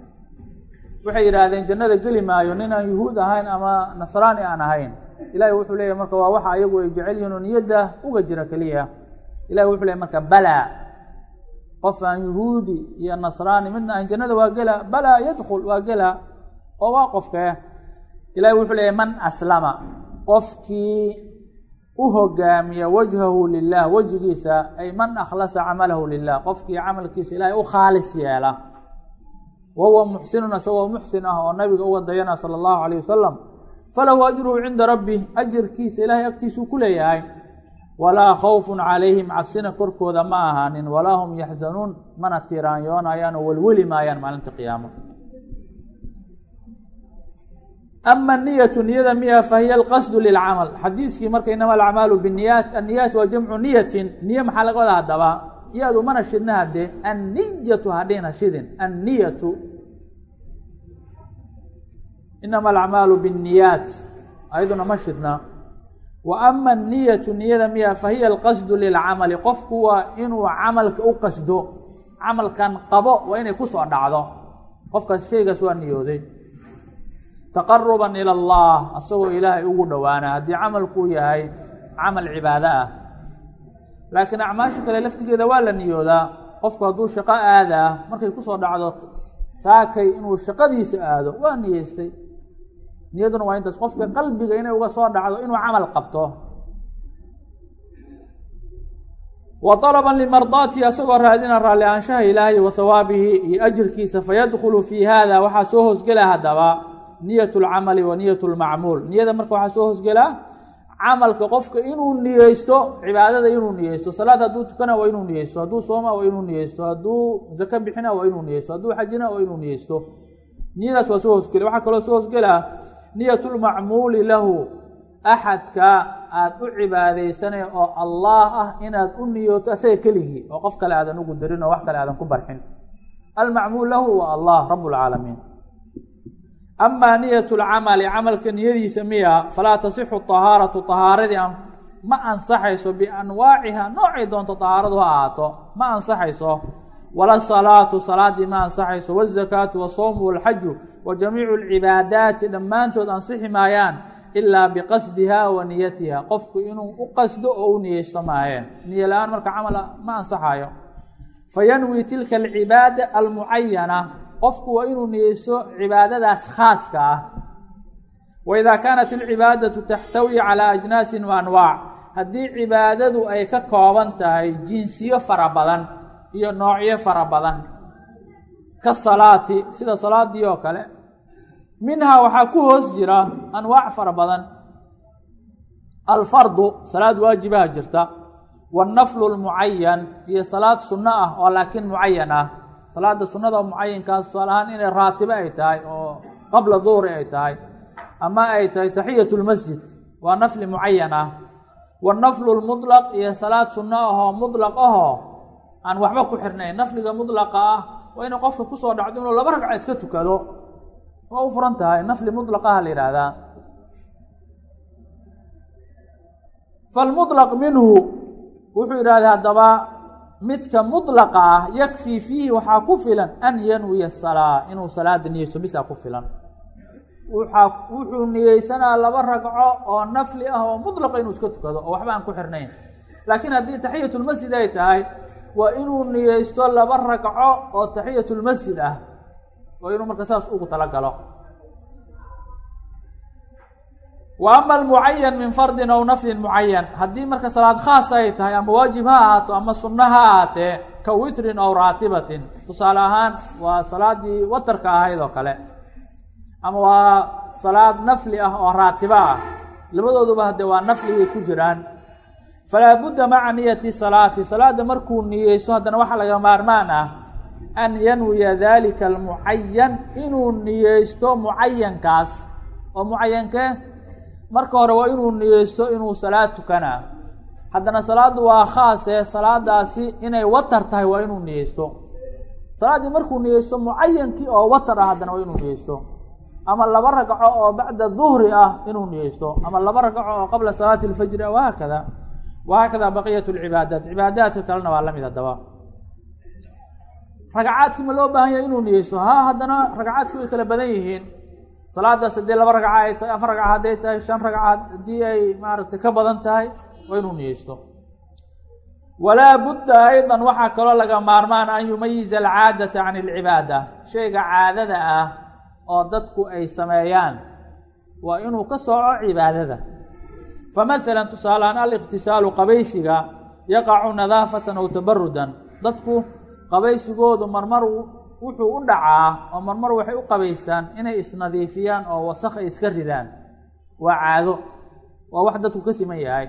waxay yidhaahdeen jannada geli maayo nin aan yuhuud ahayn ama nasraani aan ahayn ilahi wuxuu leeyahy marka waa waxa ayagu ay jecel yihiin oo niyadda uga jira keliya ilahi wuxuu leeyahy marka balaa qof aan yuhuudi iyo nasraani midna ahayn jannada waa gela balaa yadkul waa gela oo waa qofkee ilahi wuxuu leeyahy man aslama qofkii u hogaamiya wajhahu lilah wejigiisa ay man akhlasa camalahu lilah qofkii camalkiisa ilahay u khaalis yeela. Wahuwa muxsinun isagoo muxsin ah oo nabiga uga dayana sala allahu alayh wasalam falahu ajruhu cinda rabbih ajirkiisa ilahay agtiisuu ku leeyahay. Walaa khawfun calayhim cabsina korkooda ma ahaanin walaa hum yaxzanuun mana tiraanyoonayaan oo welweli maayaan maalinta qiyaamo ama niyatu niyada miya fahiya alqasdu lilcamal xadiiskii marka inama alacmaalu binniyaat anniyaat waa jamcu niyatin niye maxaa laga wadaa haddaba iyadu mana shidna haddee anniyatu hadhina shidin anniyatu inama alacmaalu binniyaat ayaduna ma shidna wa ama aniyatu niyada miya fahiya alqasdu lilcamali qofku waa inuu camalka u qasdo camalkan qabo waa inay ku soo dhacdo qofkaas shaygaas waa niyooday taqaruban ila allah asagoo ilaahay ugu dhowaana. Haddii camalkuu yahay camal cibaado ah. Laakiin acmaasha kale laftigeeda waa la niyoodaa. Qofku hadduu shaqo aadaa markay ku soo dhacdo saakay inuu shaqadiisa aado waa niyeystay niyaduna waa intaas. Qofka qalbiga inay uga soo dhacdo inuu camal qabto. Wa طalaban limardaatihi asagoo raadina raalli aanshaha ilaahay wa hawaabihi iyo ajirkiisa fayadkhulu fii hada waxaa soo hoosgela haddaba niyat lcamali wa niyat lmacmuul niyada marka waxaa soo hosgelaa camalka qofka inuu niyeysto cibaadada inuu niyeysto salaad hadduu tukana waa inuu niyeysto hadduu sooma waa inuu niyeysto hadduu zaka bixina waa inuu niyeysto hadduu xajina waa inuu niyeysto niyadaas waa soo hoosgela waxaa kaloo soo hoosgelaa niyat lmacmuuli lahu. Axadka aada u cibaadaysanay oo allaah ah inaad u niyooto asaga keligii oo qof kale aadan ugu darin oo wax kale aadan ku barxin. Almacmuul lahu waa allah rab lcaalamiin amaa niyat lcamali camalka niyadiisa miya falaa tasixu ahaaratu ahaaradii ma ansaxayso bianwaaciha noocay doonto ahaaradu ha ahaato ma ansaxayso. Wala salaatu salaadii ma ansaxayso wazakaatu wasowmu walxaju wa jamiicu lcibaadaati dhammaantood ansixi maayaan ilaa biqasdiha wa niyatiha qofku inuu u qasdo oo u niyeysto maaye. Niya la'aan marka camal ma ansaxayo fayanwi tilka alcibaada almucayana qofku waa inuu niyeysto cibaadadaas khaaska ah. Waidaa kaanat alcibaadatu taxtawi calaa ajnaasin wa anwaac. Haddii cibaadadu ay ka kooban tahay jinsiyo fara badan iyo noocyo fara badan ka salaati sida salaadii oo kale minhaa waxaa ku hoos jira anwaac fara badan. Alfardu salaad waajibaha jirta wannaflu lmucayan iyo salaad sunno ah oo laakiin mucayan ah salaada sunnada oo mucayinkaas tusaal ahaan inay raatibo ay tahay oo qabla duhri ay tahay ama ay tahay taxiyat lmasjid waa nafli mucayan ah. Wannaflu lmudlaq iyo salaad sunno ahoo mudlaq ahoo aan waxba ku xirnayn. Nafliga mudlaqa ah waa inuu qofka ku soo dhacdo inuu laba ragca iska tukado. Waa u furan tahay nafli mudlaqaha la yidhaahdaa. Falmudlaq minhu wuxuu yidhahda haddaba midka mudlaqa ah yakfii fiihi waxaa ku filan an yanwiya salaa inuu salaada niyeysto bisaa ku filan. Wuxuu niyeysanaa laba ragco oo nafli ah oo mudlaqa inuu iska tukado oo waxba aan ku xirnayn. Laakiin haddii taxiyatulmasjid ay tahay waa inuu niyeysto laba ragco oo taxiyatulmasjid ah waa inuu marka saas ugu talagalo wa ama almucayan min fardin aw naflin mucayan haddii marka salaad khaas ay tahay ama waajib ha ahaato ama sunno ha ahaatee ka witrin aw raatibatin. Tusaale ahaan waa salaadii watarka ahayd oo kale. Ama waa salaad nafli ah oo raatibo ah. Labadooduba haddee waa nafligay ku jiraan. Falaa budda maca niyati salaati. Salaada markuu niyeysto haddana waxaa laga maarmaan ah an yanwiya dalika almucayan inuu niyeysto mucayankaas oo mucayankee marka hore waa inuu niyeysto inuu salaad tukanaa haddana salaaddu waa khaasee salaadaasi inay watar tahay waa inuu niyeysto. Salaaddii markuu niyeysto mucayankii oo watar ah haddana waa inuu niyeysto. Ama laba ragco oo bacda duhri ah inuu niyeysto. Ama laba ragco oo qabla salaati alfajri ah wahaakada wahaakada baqiyat lcibaadaat cibaadaadka kalena waa la mid haddaba. Ragcaadkii ma loo baahan yahay inuu niyeysto. Ha haddana ragcaadki way kala badan yihiin salaadaas haddii laba ragca ay tahay afar ragca hadday tahay shan ragca haddii ay maaragtay ka badan tahay waa inuu niyeysto. Walaa budda aydan waxaa kaloo laga maarmaan an yumayiza alcaadata can alcibaada. Shayga caadada ah oo dadku ay sameeyaan waa inuu ka sooco cibaadada. Famahalan tusaalehaan aliqtisaalu qabaysiga yaqacu nadaafatan aw tabarudan dadku qabaysigoodu marmar wuxuu u dhacaa oo marmar waxay u qabaystaan inay isnadiifiyaan oo wasakh ay iska ridaan. Waa caado. Waa wax dadku ka siman yahay.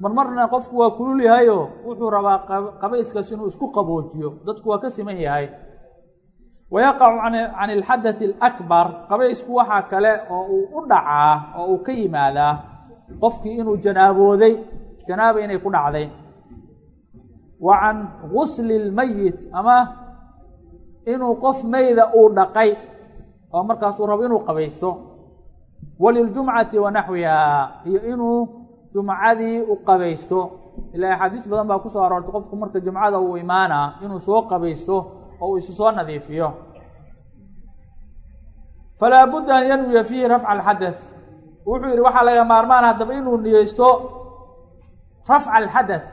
Marmarna qofku waa kulul yahayo wuxuu rabaa qabayskaas inuu isku qaboojiyo. Dadku waa ka siman yahay. Wayaqacu can alxadathi alakbar. Qabaysku waxaa kale oo uu u dhacaa oo uu ka yimaadaa qofkii inuu janaabooday janaaba inay ku dhacday. Wa can gusli lmayit ama inuu qof mayda uu dhaqay oo markaasuu rabo inuu qabaysto. Waliljumcati wa naxwiha iyo inuu jumcadii u qabaysto. Ilaa axaadiis badan baa ku soo aroortay qofku marka jumcada uu imaana inuu soo qabaysto oo uu isu soo nadiifiyo. Falaa budda an yanwiya fiihi rafca alxadath. Wuxuu yidhi waxaa laga maarmaan haddaba inuu niyeysto rafca alxadath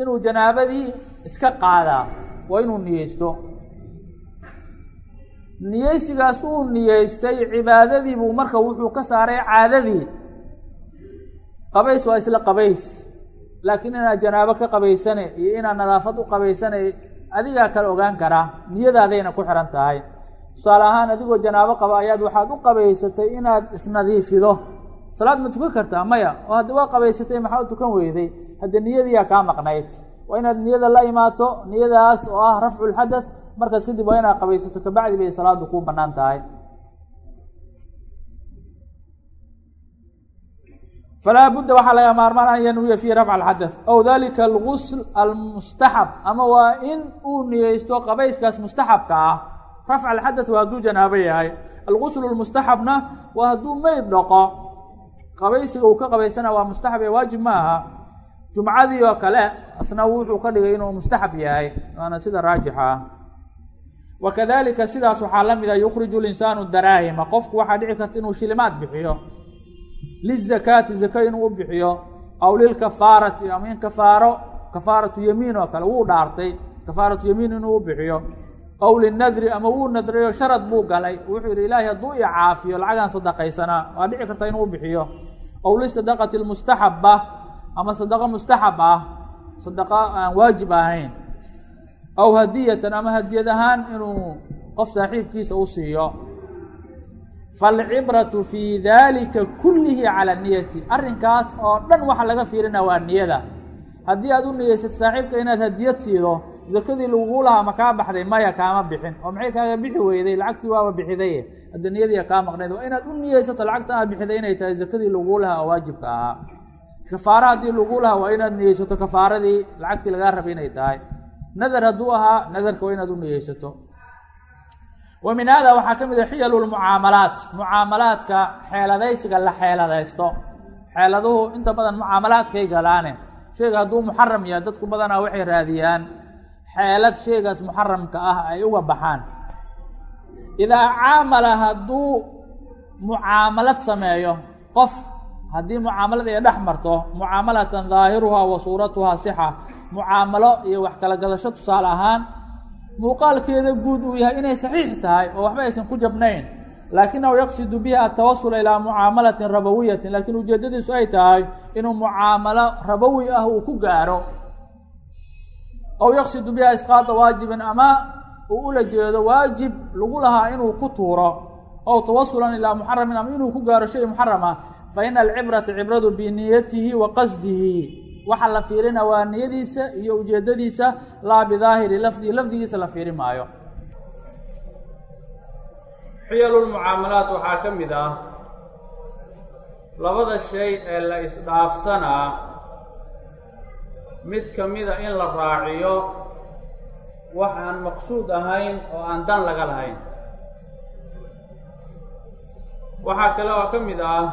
inuu janaabadii iska qaadaa waa inuu niyeysto niyeysigaas uu niyeystay cibaadadii buu marka wuxuu ka saaray caadadii. Qabays waa isla qabays. Laakiin inaad janaabo ka qabaysane iyo inaad nadaafad u qabaysane adigaa kala ogaan karaa niyadaadayna ku xihan tahay. Tusaale ahaan adigoo janaabo qaba ayaad waxaad u qabaysatay inaad isnadiifido. Salaad ma tukan kartaa maya? Oo haddi waa qabaysatay maxaa u tukan weyday hadde niyadiiyaa kaa maqnayd. Waa inaad niyada la imaato niyadaas oo ah rafcu lxadath markaas kadib waa inaad qabaysato kabacdi bay salaadu kuu bannaan tahay. Falaa budda waxaa laga maarmaan an yanwiya fiihi rafca alxadath aw dalika algusl almustaxab ama waa in uu niyeysto qabayskaas mustaxabka ah. Rafca alxadath waa hadduu janaabo yahay. Alguslu lmustaxabna waa hadduu meyd dhaqo qabaysiga uu ka qabaysana waa mustaxab ee waajib ma aha. Jumcadii oo kale asna wuxuu ka dhigay inuu mustaxab yahay waana sida raajixa ah wa kadalika sidaas waxaa la mid a yukhriju linsaanu daraahima qofku waxaa dhici karta inuu shilimaad bixiyo lizakaati zaka inuu u bixiyo aw lilkafaarati ama in kafaaro kafaaratu yamiin oo kale wuu dhaartay kafaaratu yamiin inuu u bixiyo ow linadri ama wuu nadrayo sharad buu galay wuxuu yidhi ilaahay hadduu i caafiyo lacagaan sadaqaysanaa waa dhici karta inuu bixiyo ow lisadaqati lmustaxaba ama sadaqo mustaxab ah sadaqo aan waajib ahayn aw hadiyatan ama hadiyad ahaan inuu qof saaxiibkiisa u siiyo. Falcibratu fii dalika kullihi cala niyati. Arrinkaas oo dhan waxa laga fiirina waa niyada. Haddii aad u niyeysad saaxiibka inaad hadiyad siido zakadii lagugu lahaa ma kaa baxday maya kaama bixin. Oo maxay kaaga bixi weyday? Lacagtii waaba bixidaye. Hadda niyadiia kaa maqnayd. Waa inaad u niyeysato lacagta aad bixiday inay tahay zakadii lagugu lahaa oo waajibka ahaa. Kafaara haddii lagu lahaa waa inaad niyeysato kafaaradii lacagtii lagaa rabay inay tahay nadar hadduu ahaa nadarka waa inaad u niyeysato wa min hada waxaa ka mid a xiyalu lmucaamalaat mucaamalaadka xeeladaysiga la xeeladaysto. Xeeladuhu inta badan mucaamalaadkay galaane. Sheyga hadduu muxaram yahay dadku badanaa waxay raadiyaan xeelad sheygaas muxaramka ah ay uga baxaan. Idaa caamala hadduu mucaamalad sameeyo qof haddii mucaamalada ay dhex marto mucaamalatan daahiruhaa wa suuratuhaa sixa mucaamalo iyo wax kala gadasho tusaale ahaan muuqaalkeeda guud uu yahay inay saxiix tahay oo waxba aysan ku jabnayn. Laakinahu yaqsidu biha atawasula ilaa mucaamalatin rabawiyatin laakiin ujeeddadiisu ay tahay inuu mucaamalo rabawi ah uu ku gaaro. Aw yaqsidu biha isqaada waajibin ama uu ula jeedo waajib lagu lahaa inuu ku tuuro. Aw tawasulan ilaa muxaramin ama inuu ku gaaro shay muxaram ah fa ina alcibrata cibradu biniyatihi wa qasdihi waxa la fiirina waa niyadiisa iyo ujeeddadiisa laa bidaahiri lafdihi lafdigiisa la fiiri maayo. Xiyalulmucaamalaat waxaa ka mid ah labada shay ee la isdhaafsanaa mid ka mida in la raaciyo wax aan maqsuud ahayn oo aan dan laga lahayn. Waxaa kale oo ka mid ah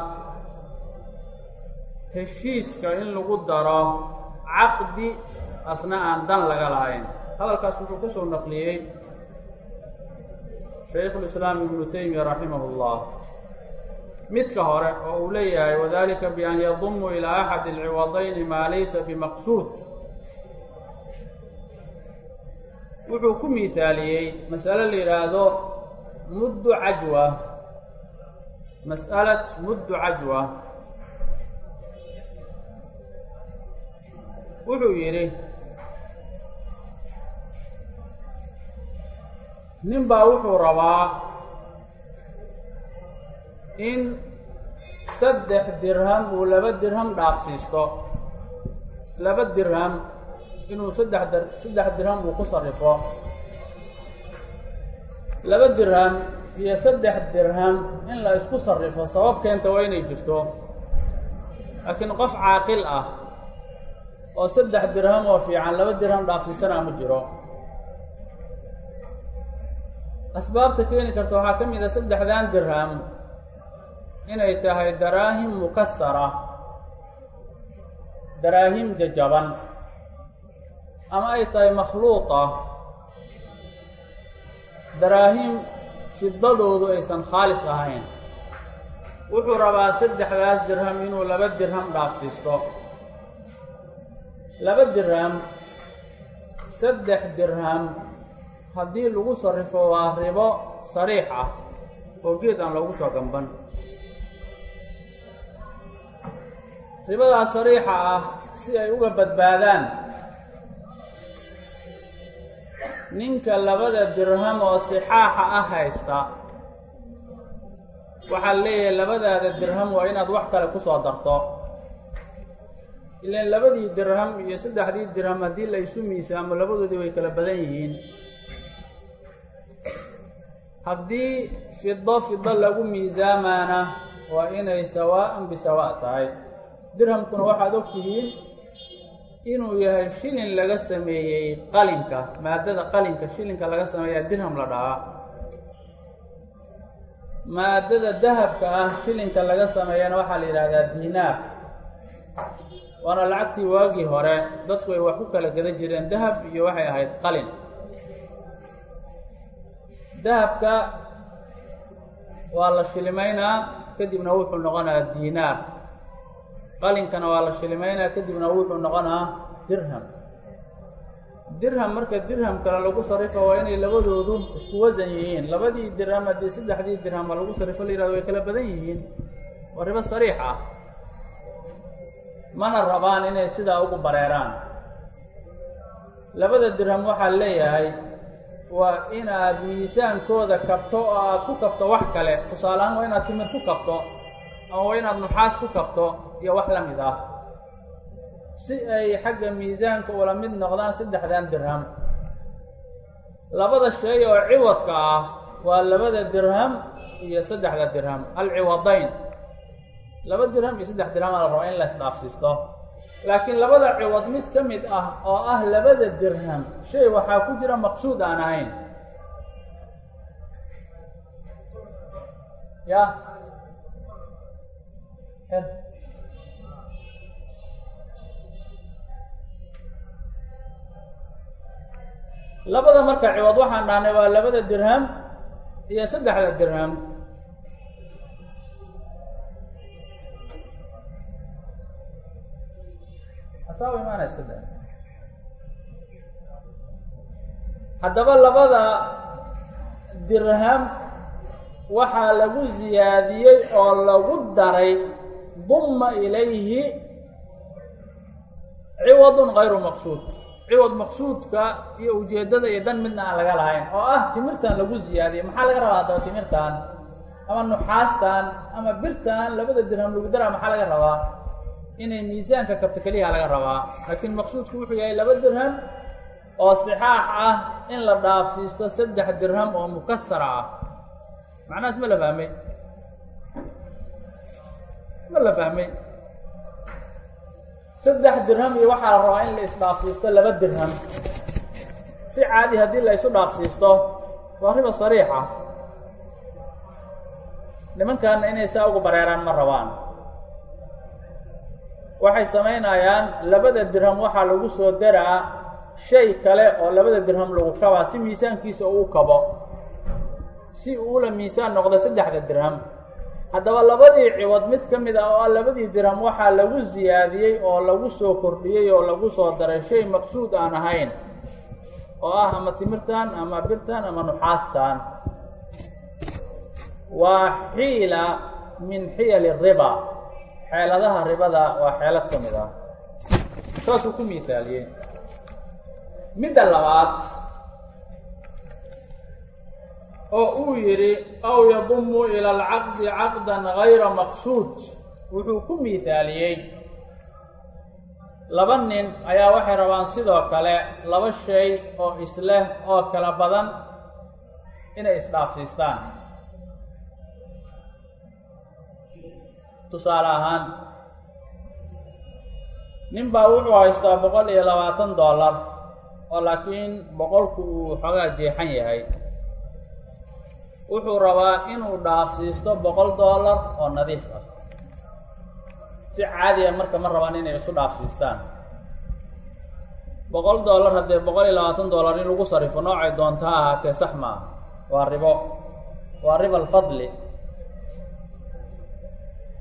heshiiska in lagu daro caqdi asna aan dan laga lahayn. Hadalkaas wuxuu ka soo naqliyey shaykhulislaam ibnu taymiya raximah اllah midka hore oo uu leeyahay wadalika bian yadumu ilaa axadi alciwadayni maa laysa bimaqsuud wuxuu ku miihaaliyey mas'alo la yidhaahdo muddu cajwa. Mas'alat muddu cajwa wuxuu yidhi nin baa wuxuu rabaa in saddex dirham uu laba dirham dhaafsiisto laba dirham inuu saddex d saddex dirham uu ku sarrifo. Laba dirham iyo saddex dirham in la isku sarrifo sabab keenta waa inay jirto. Laakiin qof caaqil ah oo saddex dirham oo fiican laba dirham dhaafsiisanaa ma jiro. Asbaabta keeni karta waxaa ka mid a saddexdan dirham inay tahay daraahim mukasara daraahim jajaban ama ay tahay makhluuqa daraahim fidadoodu aysan khaalis ahayn. Wuxuu rabaa saddexdaas dirham inuu laba dirham dhaafsiisto laba dirham saddex dirham haddii lagu sarrifo waa ribo sariix ah oo geed aan loogu soo gamban ribadaas sariixa ah si ay uga badbaadaan. Ninka labada dirham oo sixaaxa ah haysta waxaa leeyahay labadaada dirham waa inaad wax kale ku soo darto ilaan labadii dirham iyo saddexdii dirham haddii la isu miisaamo labadoodii way kala badan yihiin. Haddii fido fido lagu miisaamaana waa inay sawaa'an bisawa' tahay. Dirhamkuna waxaad og tihiin inuu yahay shilin laga sameeyey qalinka maadada qalinka shilinka laga sameeyaa dirham la dhahaa. Maadada dahabka ah shilinka laga sameeyana waxaa la yidhahdaa diinaar waana lacagtii waagii hore dadku ay wax ku kala gadan jireen dahab iyo waxay ahayd qalin. Dahabka waa la shilimaynaa kadibna wuxuu noqonayaa diinaar. Qalinkana waa la shilimaynaa kadibna wuxuu noqonaa dirham. Dirham marka dirham kale lagu sarifo waa inay labadoodu isku wasan yihiin. Labadii dirham haddii saddexdii dirhama lagu sarifo la yihahdo way kala badan yihiin. Waa ribo sariix ah mana rabaan inay sidaa ugu bareeraan. Labada dirham waxaa leeyahay waa inaad miisaankooda kabto oo aad ku kabto wax kale. Tusaaleahaan waa inaad timir ku kabto ama waa inaad nuxaas ku kabto iyo wax la mid ah. Si ay xagga miisaanka ula mid noqdaan saddexdan dirham. Labada shay oo ciwadka ah waa labada dirham iyo saddexda dirham. Alciwadayn laba dirham iyo saddex dirham aa la rabaa in la isdhaafsiisto. Laakiin labada ciwad mid ka mid ah oo ah labada dirham shay waxaa ku jira maqsuud aan ahayn. Ya? Labada marka ciwad waxaan dhahnay waa labada dirham iyo saddexda dirham haddaba labada dirham waxaa lagu ziyaadiyey oo lagu daray dumma ilayhi ciwadun gayru maqsuud. Ciwad maqsuudka iyo ujeeddada iyo dan midna aan laga lahayn oo ah timirtan lagu ziyaadiyey. Maxaa laga rabaa haddaba timirtan? Ama nuxaastan? Ama birtan? Labada dirham lagu daraa maxaa laga rabaa inay miisaanka kabto keliyaha laga rabaa. Laakiin maqsuudku wuxuu yahay laba dirham oo sixaax ah in la dhaafsiisto saddex dirham oo mukasara ah. Macnahaas ma la fahmay? Ma la fahmay? Saddex dirham iyo waxaa la rabaa in la isdhaafsiisto laba dirham. Si caadi haddii la dhaafsiisto waa riba sariixa. Nimankaana inay saa ugu bareeraan ma rabaan waxay samaynayaan labada dirham waxaa lagu soo daraa shay kale oo labada dirham lagu kabaa si miisaankiisa uu kabo. Si uula miisaan noqdo saddexda dirham. Haddaba labadii ciwad mid ka mid ah oo ah labadii dirham waxaa lagu siyaadiyey oo lagu soo kordhiyey oo lagu soo daray shay maqsuud aan ahayn. Oo ah ama timirtan ama birtan ama nuxaastan waa xiila min xiyali riba xeeladaha ribada waa xeelad ka mid ah. Saasuu ku miisaaliyey midda labaad oo uu yidhi aw yadumu ila alcaqdi caqdan gayra maqsuud. Wuxuu ku miisaaliyey laba nin ayaa waxay rabaan sidoo kale laba shay oo isleh oo kala badan inay isdhaafsiistaan tusaale ahaan nin baa wuxuu haystaa boqol iyo labaatan dollar oo laakiin boqolku uu xoogaa jeexan yahay. Wuxuu rabaa inuu dhaafsiisto boqol dollar oo nadiif ah. Si caadiya marka ma rabaan inay isu dhaafsiistaan. Boqol dollar haddee boqol iyo labaatan dollar in lagu sarifo noocay doonta ha ahaatee sax maa waa ribo. Waa riba alfadli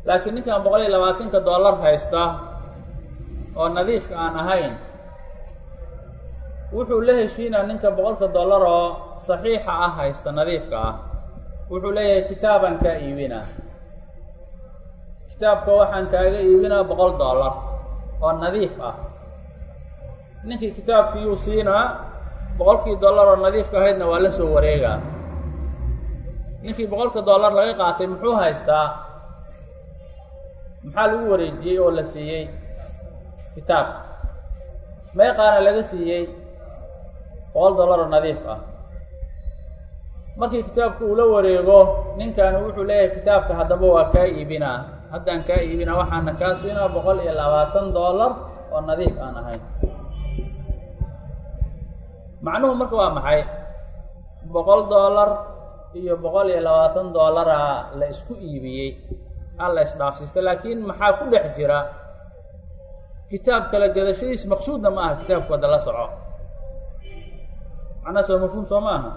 laakiin ninkan boqol iyo labaatanka dollar haysta oo nadiifka aan ahayn wuxuu la heshiinaa ninka boqolka dollar oo saxiixa ah haysta nadiifka ah. Wuxuu leeyahay kitaabaan kaa iibinaa kitaabka waxaan kaaga iibinaa boqol dollar oo nadiif ah. Ninkii kitaabkiiyuu siinaa boqolkii dollar oo nadiifka ahaydna waa la soo wareegaa. Ninkii boqolka dollar laga qaatay muxuu haystaa maxaa lagu wareejiyey oo la siiyey? Kitaab. Meeqaana laga siiyey? Boqol dollar oo nadiif ah. Markii kitaabku uu la wareego ninkaani wuxuu leeyahay kitaabka haddaba waa kaa iibinaa haddaan kaa iibinaa waxaana kaa siinaa boqol iyo labaatan dollar oo nadiif aan ahayn. Macnuhu marka waa maxay? Boqol dollar iyo boqol iyo labaatan dollara la isku iibiyey aan la isdhaafsiista laakiin maxaa ku dhex jira? Kitaab kala gadashadiis maqsuudna ma aha kitaabku hadda la soco. Macnahaas waa mafhuum soo ma aha?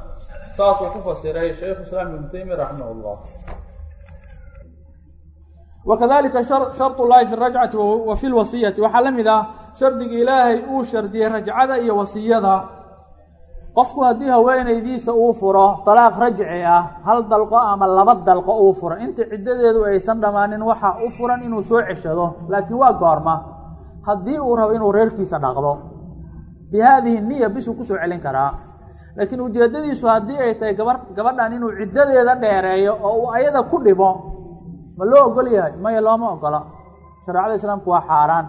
Saasuu ku fasiray shaykhu islaam ibnu taymiya raximah llah wakadalika sharط llahi fi rajcati wa fi lwasiyati waxaa la mid ah shardiga ilaahay uu shardiyey rajcada iyo wasiyada qofku haddii haweenaydiisa uu furo dalaaq rajci ah hal dalqo ama laba dalqo uu furo inta ciddadeedu aysan dhammaanin waxa u furan inuu soo ceshado laakiin waa goorma. Haddii uu rabo inuu reerkiisa dhaqdo bi haadihi niya bisuu ku soo celin karaa. Laakiin ujeeddadiisu haddii ay tahay gaba gabadhan inuu ciddadeeda dheereeyo oo uu ayada ku dhibo ma loo ogol yahay? Maya looma ogola. Shareecada islaamku waa xaaraan.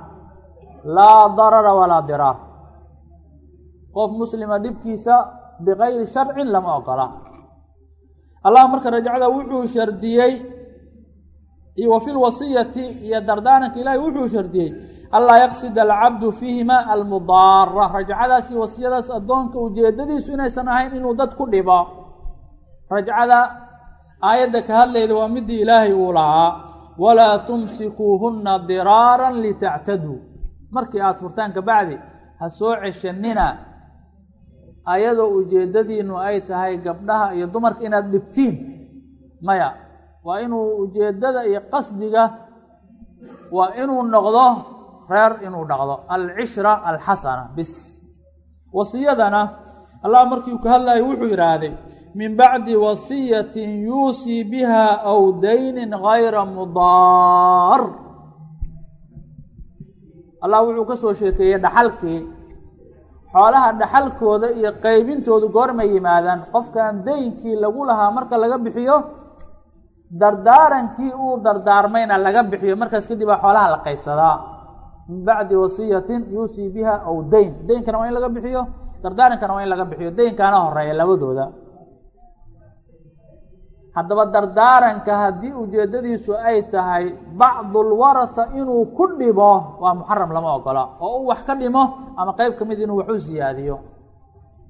Laa darara walaa diraar qof muslima dhibkiisa bikayri sharcin lama ogola. Allah marka rajacada wuxuu shardiyey wa fi lwasiyati iyo dardaaranka ilaahay wuxuu shardiyey. Anlaa yaqsida alcabdu fiihima almudaara rajcadaas iyo wasiyadaas addoonka ujeedadiisu inaysan ahayn inuu dad ku dhibo. Rajcada aayadda ka hadlayda waa midii ilaahay uu lahaa. Walaa tumsikuuhunna diraaran litactaduu markii aada furtaan kabacdi ha soo ceshanina ayadoo ujeeddadiinu ay tahay gabdhaha iyo dumarka inaad dhibtiin. Maya waa inuu ujeeddada iyo qasdiga waa inuu noqdo reer inuu dhaqdo. Alcishra alxasana bis. Wasiyadana allah markii uu ka hadlayo wuxuu yidhaahday min bacdi wasiyatin yuusii biha aw daynin gayra mudaar. Allah wuxuu ka soo sheekeeyey dhaxalkii xoolaha dhaxalkooda iyo qaybintoodu goormay yimaadaan. Qofkan daynkii lagu lahaa marka laga bixiyo dardaarankii uu dardaarmayna laga bixiyo. Markaas kadib baa xoolaha la qaybsadaa. Min bacdi wasiyatin yuusii biha aw dayn. Daynkana waa in laga bixiyo dardaarankana waa in laga bixiyo. Daynkaana horreeya labadooda haddaba dardaaranka haddii ujeeddadiisu ay tahay bacdulwarata inuu ku dhibo waa muxaram lama ogola. Oo uu wax ka dhimo ama qeyb ka mid inuu wax u siyaadiyo.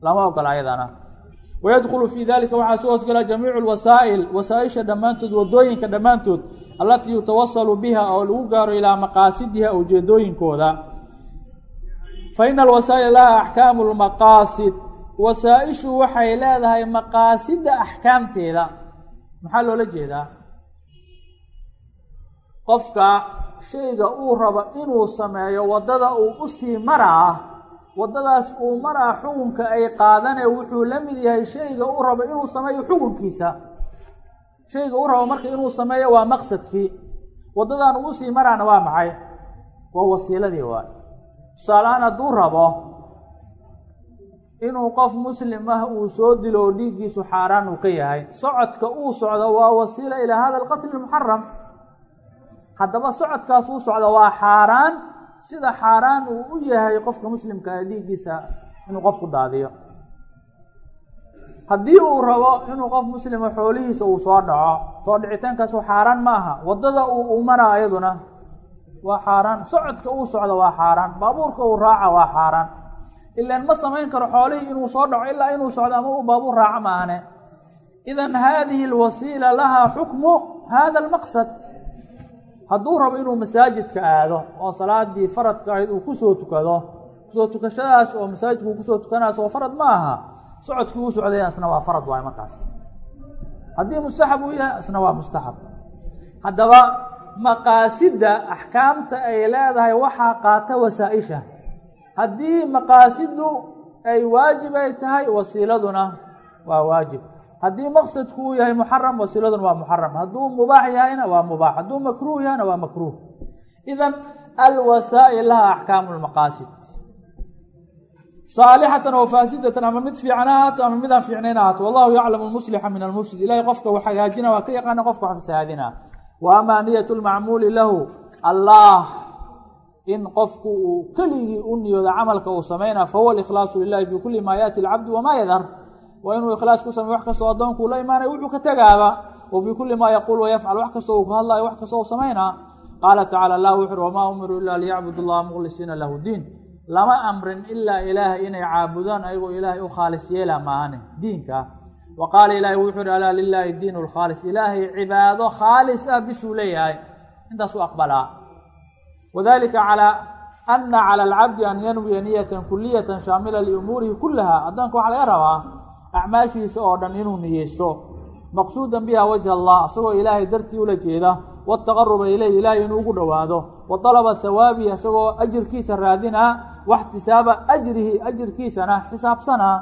Lama ogola ayadana. Wayadkhulu fii dalika waxaa soo hoosgala jamiicu lwasaa'il wasaaisha dhammaantood waddooyinka dhammaantood allatii yutawasalu biha oo lagu gaaro ilaa maqaasidiha ujeedooyinkooda fa ina alwasaa'il laha axkaamu lmaqaasid wasaa-ishu waxay leedahay maqaasidda axkaamteeda maxaa loola jeedaa? Qofka shayga uu rabo inuu sameeyo waddada uu u sii maraa waddadaas uu maraa xukunka ay qaadane wuxuu la mid yahay shayga uu rabo inuu sameeyo xukunkiisa. Shayga uu rabo marka inuu sameeyo waa maqsadkii. Waddadan uu u sii maraana waa maxay? Waa wasiiladii waay. Tusaalehaan hadduu rabo inuu qof muslim ah uu soo dilo oo dhiiggiisu xaaraan uu ka yahay socodka uu socdo waa wasiila ilaa hada alqatli lmuxaram haddaba socodkaas uu socdo waa xaaraan sida xaaraan uu u yahay qofka muslimka ee dhiiggiisa inuu qofku daadiyo. Haddii uu rabo inuu qof muslima xoolihiisa uu soo dhaco soo dhicitaankaasu xaaraan ma aha waddada uu maraa ayaduna waa xaaraan socodka uu socdo waa xaaraan baabuurka uu raaca waa xaaraan ilaan ma samayn karo xoolihii inuu soo dhaco ilaa inuu socdo ama uu baabuur raaco maahane idan haadihi alwasiila lahaa xukmu hada almaqsad. Hadduu rabo inuu masaajidka aado oo salaadii faradka ahayd uu ku soo tukado ku soo tukashadaas oo masaajidka uu ku soo tukanaas oo farad ma aha socodkii uu socday isna waa farad waay markaas. Haddii mustaxab uu yahay isna waa mustaxab. Haddaba maqaasidda axkaamta ay leedahay waxaa qaata wasaa-isha haddii maqaasiddu ay waajib ay tahay wasiiladuna waa waajib. Haddii maqsadku uu yahay muxaram wasiiladuna waa muxaram hadduu mubaax yahayna waa mubaax. Hadduu makruuh yahayna waa makruuh. Idan alwasaa'il laha axkaamu lmaqaasid saalixatan oo faasidatan ama mid fiican ahaato ama midaan fiicnayn ahaato wallahu yaclamu lmuslixa min almufsid. Ilahay qofka wax hagaajina waa ka yaqaana qofka wax fasahaadina wa amaa niyat lmacmuuli lahu. Allah in qofku uu keligii u niyooda camalka uu samayna fahuwa alikhlaasu lilahi fi kuli maa yaati alcabdu wamaa yadar waa inuu ikhlaas ku samey wax kastoo addoonkuu la imaanay wuxuu ka tegaaba wa fii kuli maa yaquul wayafcal wax kastoo uu ka hadlayo wax kastoo u samaynaa qaala tacala allah wuxu uri wamaa umiruu ila liyacbudu allaha mukhlisiina lahu diin. Lama amrin ilaa ilaahay inay caabudaan ayagoo ilaahay u khaalis yeela maahane diinka. Wa qaala ilaahay wuxuu uhi alaa lilaahi diin lkhaalis ilaahay cibaado khaalis ah bisuu leeyahay. Intaasuu aqbalaa wadalika calaa ana cala alcabdi an yanwiya niyatan kuliyatan shaamila liumuurihi kullaha addoonka waxaa laga rabaa acmaashiisa oo dhan inuu niyeysto maqsuudan biha wajha allah isagoo ilaahay dartii ula jeeda waataqaruba ilayhi ilaahay inuu ugu dhowaado wa dalaba hawaabihi isagoo ajirkiisa raadinaa waxtisaaba ajrihi ajirkiisana xisaabsanaa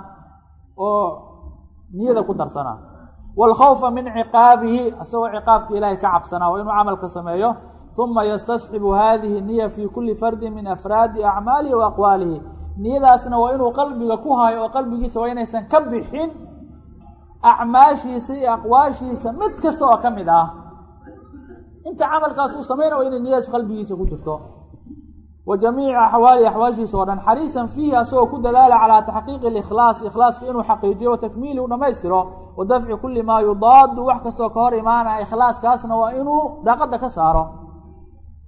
oo niyada ku darsanaa waalkhawfa min ciqaabihi isagoo ciqaabka ilaahay ka cabsanaa waa inuu camalka sameeyo uma yastasxibu hadihi niya fi kuli fardin min afraadi acmaalihi wa aqwaalihi niyadaasna waa inuu qalbiga ku hayo oo qalbigiisa waa inaysan ka bixin acmaashiisa iyo aqwaashiisa mid kasta oo ka mid ah inta camalkaas uu samayna waa inay niyadaas qalbigiisa ku jirto wa jamiici axwaalihi axwaashiisa oo dhan xariisan fiihi asagoo ku dadaala calaa taxqiiqi اlikhlaas ikhlaaska inuu xaqiijiyo wa takmiili u dhammaystiro wa dafci kuli maa yudaadu wax kastoo ka hor imaanaya ikhlaaskaasna waa inuu daaqadda ka saaro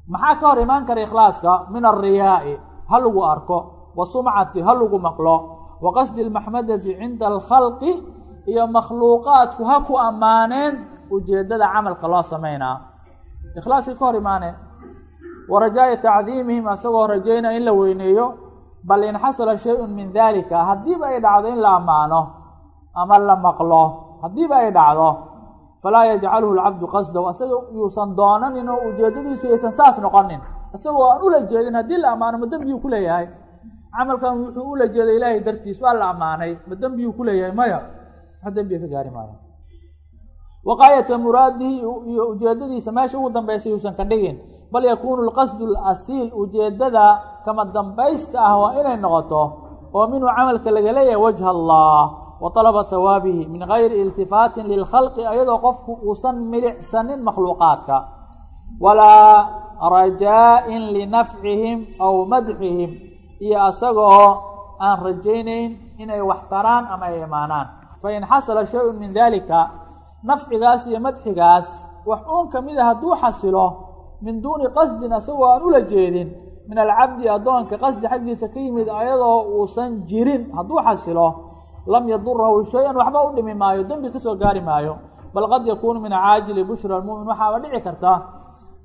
maxaa ka hor imaan kara ikhlaaska? Min alriyaa'i ha lagu arko. Wa sumcati ha lagu maqlo. Wa qasdi almaxmadati cinda alkhalqi. Iyo makhluuqaadku ha ku ammaaneen ujeeddada camalka loo samaynaa ikhlaaskii ka hor imaaneen. Wa rajaa'i tacdiimihim asagoo rajaynaya in la weyneeyo. Bal in xasala shay-un min dalika haddiiba ay dhacdo in la ammaano ama la maqlo haddiiba ay dhacdo falaa yajcaluhu lcabdu qasdahu isaga yuusan doonanin oo ujeeddadiisu aysan saas noqonin isagoo aan ula jeedin haddii la ammaano ma dembiyuu ku leeyahay camalkan wuxuu ula jeeday ilaahay dartiis waa la ammaanay ma dembiyuu ku leeyahay maya wax dembiga ka gaari maayo waqaayata muraadihi iyo ujeeddadiisa meesha ugu dambaysa yuusan ka dhigin bal yakuunu lqasdu lasiil ujeeddada kama dambaysta ah waa inay noqoto oo minhu camalka laga leeyahay wajha allah wa talaba hawaabihi min gayri iltifaatin lilkhalqi ayadoo qofku uusan milicsanin makhluuqaadka. Walaa rajaa'in linafcihim aw madxihim iyo asagoo aan rajaynayn inay wax taraan ama ay imaanaan. Fain xasala shay-un min dalika nafcigaas iyo madxigaas wax uun ka mid a hadduu xasilo min duuni qasdin asagoo aan ula jeedin min alcabdi addoonka qasdi xaggiisa ka yimid ayadoo uusan jirin hadduu xasilo lam yadurahu shay-an waxba u dhimi maayo dembi ka soo gaari maayo. Bal qad yakuunu min caajili bushra almu'min waxaaba dhici karta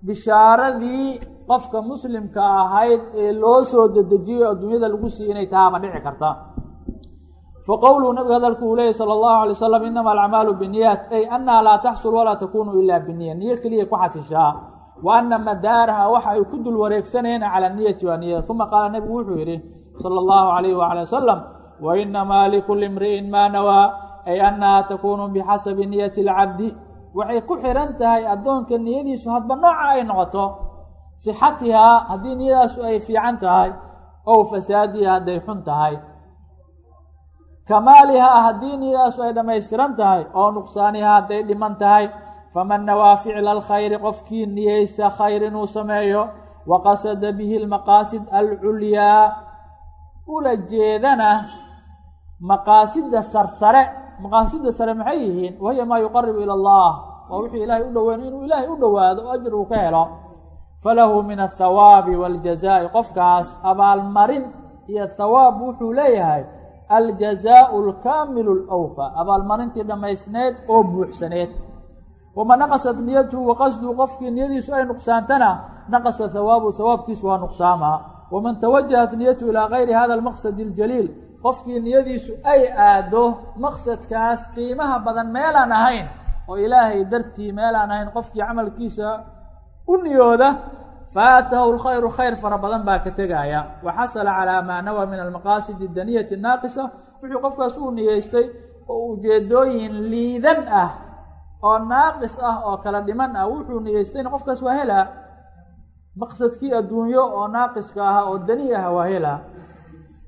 bishaaradii qofka muslimka ahayd ee loo soo dedejiyey oo adduunyada lagu siiyey inay tahaaba dhici karta. Fa qowluhu nabiga hadalku uu leeyay sala allahu alay wasalam inama alacmaalu binniyaat ay annaha laa taxsul walaa takunu ila biniya niyo keliya ku xasishaa wa ana madaaraha waxa ay ku dul wareegsanayeen cala niyati waa niyada. Uma qaala nabigu wuxuu yidhi sala allahu alayh waala wasalam wa inamaa likuli imri'in maa nawaa ay annaha takunu bixasabi niyati alcabdi waxay ku xihan tahay addoonka niyadiisu hadba nooca ay noqoto sixatihaa haddii niyadaasu ay fiican tahay ow fasaadiha hadday xun tahay kamaalihaa haddii niyadaasu ay dhammaystiran tahay oo nuqsaanihaa hadday dhiman tahay faman nawaa ficla alkhayri qofkii niyeysta khayr inuu sameeyo wa qasada bihi lmaqaasid alculyaa ula jeedana maqaasida sarsare maqaasida sare maxay yihiin? Wahiya maa yuqaribu ila allah. Waa wixii ilaahay u dhoweyno inuu ilaahay u dhowaado o ajir uu ka helo. Falahu min athawaabi waاljazaa'i qofkaas abaalmarin iyo thawaab wuxuu leeyahay aljazaau alkaamilu alawfa abaalmarintii dhammaysneed oo buuxsaneed. Waman naqasat niyatuhu waqasduhu qofkii niyadiisu ay nuqsaantana naqasa thawaabu thawaabkiisu waa nuqsaamaa waman tawajahat niyatuhu ilaa gayri hada almaqsadi اljaliil qofkii niyadiisu ay aado maqsadkaas qiimaha badan meelaan ahayn oo ilaahay dartii meelaan ahayn qofkii camalkiisa u niyooda faatahu lkhayru khayr fara badan baa ka tegaya wa xasala calaa maa nawaa min almaqaasidi daniyati naaqisa wuxuu qofkaas uu niyeystay oo ujeedooyin liidan ah oo naaqis ah oo kala dhiman ah wuxuu niyeystayna qofkaas waa helaa. Maqsadkii adduunyo oo naaqiska ahaa oo dani ah waa helaa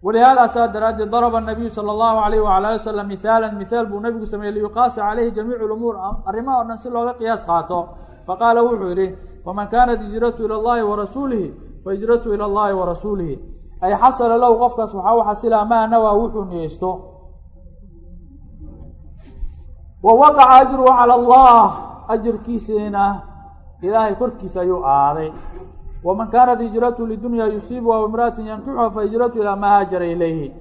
walihaada saa daraaddeed daraba nabiyu sala allahu alayh wala ali wasalam mihaalan mihaal buu nabigu sameeyey liyuqaasa calayhi jamiicu lumuur arrimaha o dhan si looga qiyaas qaato faqaala wuxuu yidhi faman kaanat hijratu ila allahi wa rasuulihi fahijratu ila allahi wa rasuulihi ay xasala lahu qofkaas waxaa u xasilaa maa nawaa wuxuu niyeysto wa waqaca ajruhu cala allah ajirkiisiina ilaahay korkiisa ayuu aaday waman kaanat hijratu lidunya yusiibuha imra'atin yankixuha fahijratu ilaa maa haajara ilayhi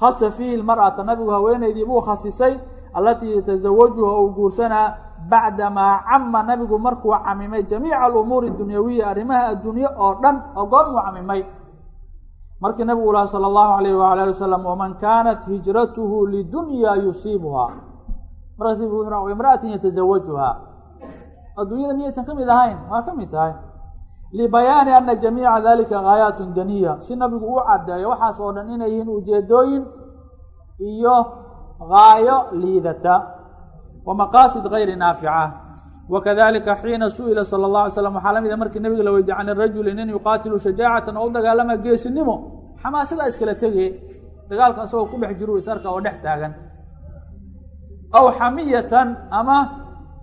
khasa fiihi lmar'ata nabigu haweenaydii buu khasisay allatii yatazawajuha uu guursanaa bacdamaa cama nabigu markuu camimay jamiica alumuuri dunyawiya arrimaha adduunye oo dhan oo goormuu camimay markii nabigu laha sala allahu alayh waala ali wasalam waman kaanat hijratuhu lidunya yusiibuha markaas imra'atin yatazawajuha adduunyada miyaysan ka mid ahayn waa ka mid tahay libayaani ana jamiica dalika gaayaatun daniya si nabigu u caddeeyo waxaas oo dhan inay yihiin ujeedooyin iyo gaayo liidata wa maqaasid gayri naafica. Wakadalika xiina su'ila sala اllah alay slam waxaa la mida markii nabiga la weydiye can rajuli nin yuqaatilu shajaacatan oo u dagaalama geesinimo. Xamaasadaa iskala tege dagaalka isagoo ku dhex jiru isarka oo dhex taagan. Aw xamiyatan ama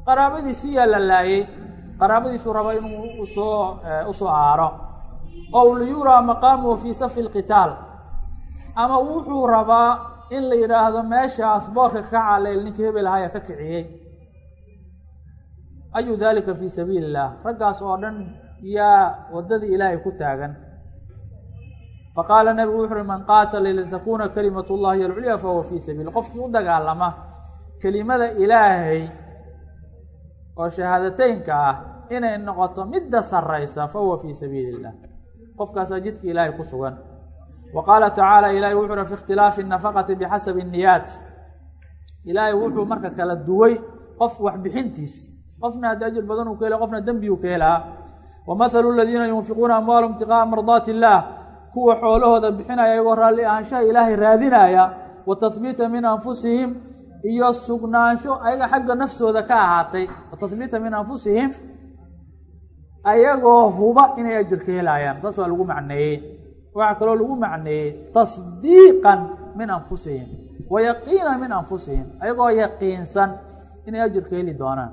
qaraabadiisiyaa la laayey qaraabadiisuu raba inuu u soo u soo aaro. Ow liyuraa maqaamuhu fii safi lqitaal ama wuxuu rabaa in la yidhaahdo meeshaas boorka ka caleyl ninkii hebel ahaya ka kiciyey. Ayu dalika fii sabiili illah raggaas oo dhan yaa waddadii ilaahay ku taagan. Faqaala nabigu wuxu uhi man qaatala litakuna kalimat llahi alculya fahuwa fii sabiil. Qofkii u dagaalama kelimada ilaahay oo shahaadateynka ah inay noqoto midda saraysa fahuwa fii sabiili illah qofkaasaa jidka ilaahay ku sugan. Wa qaala tacaala ilahay wuxu uhi fi ikhtilaafi nafaqati bixasabi الniyaat ilaahay wuxuu marka kala duway qof waxbixintiis. Qofna haddii ajir badan uu ka hela qofna dembiyuu ka helaa. Wamahalu ladiina yunfiquuna amwaalum ibtiqaa'a mardaati illaah kuwa xoolahooda bixinaya iyagoo raalli ahaanshaha ilaahay raadinaya wa tahbiita min anfusihim iyo sugnaansho ayaga xagga naftooda ka ahaatay. Wa min anfusihim ayagoo huba inay ajir ka helaayaan saas waa lagu macneeyey. Waxaa kaloo lagu macneeyey tasdiiqan min anfusihim wa yaqiinan min anfusihim. Ayagoo yaqiinsan inay ajir ka heli doonaan.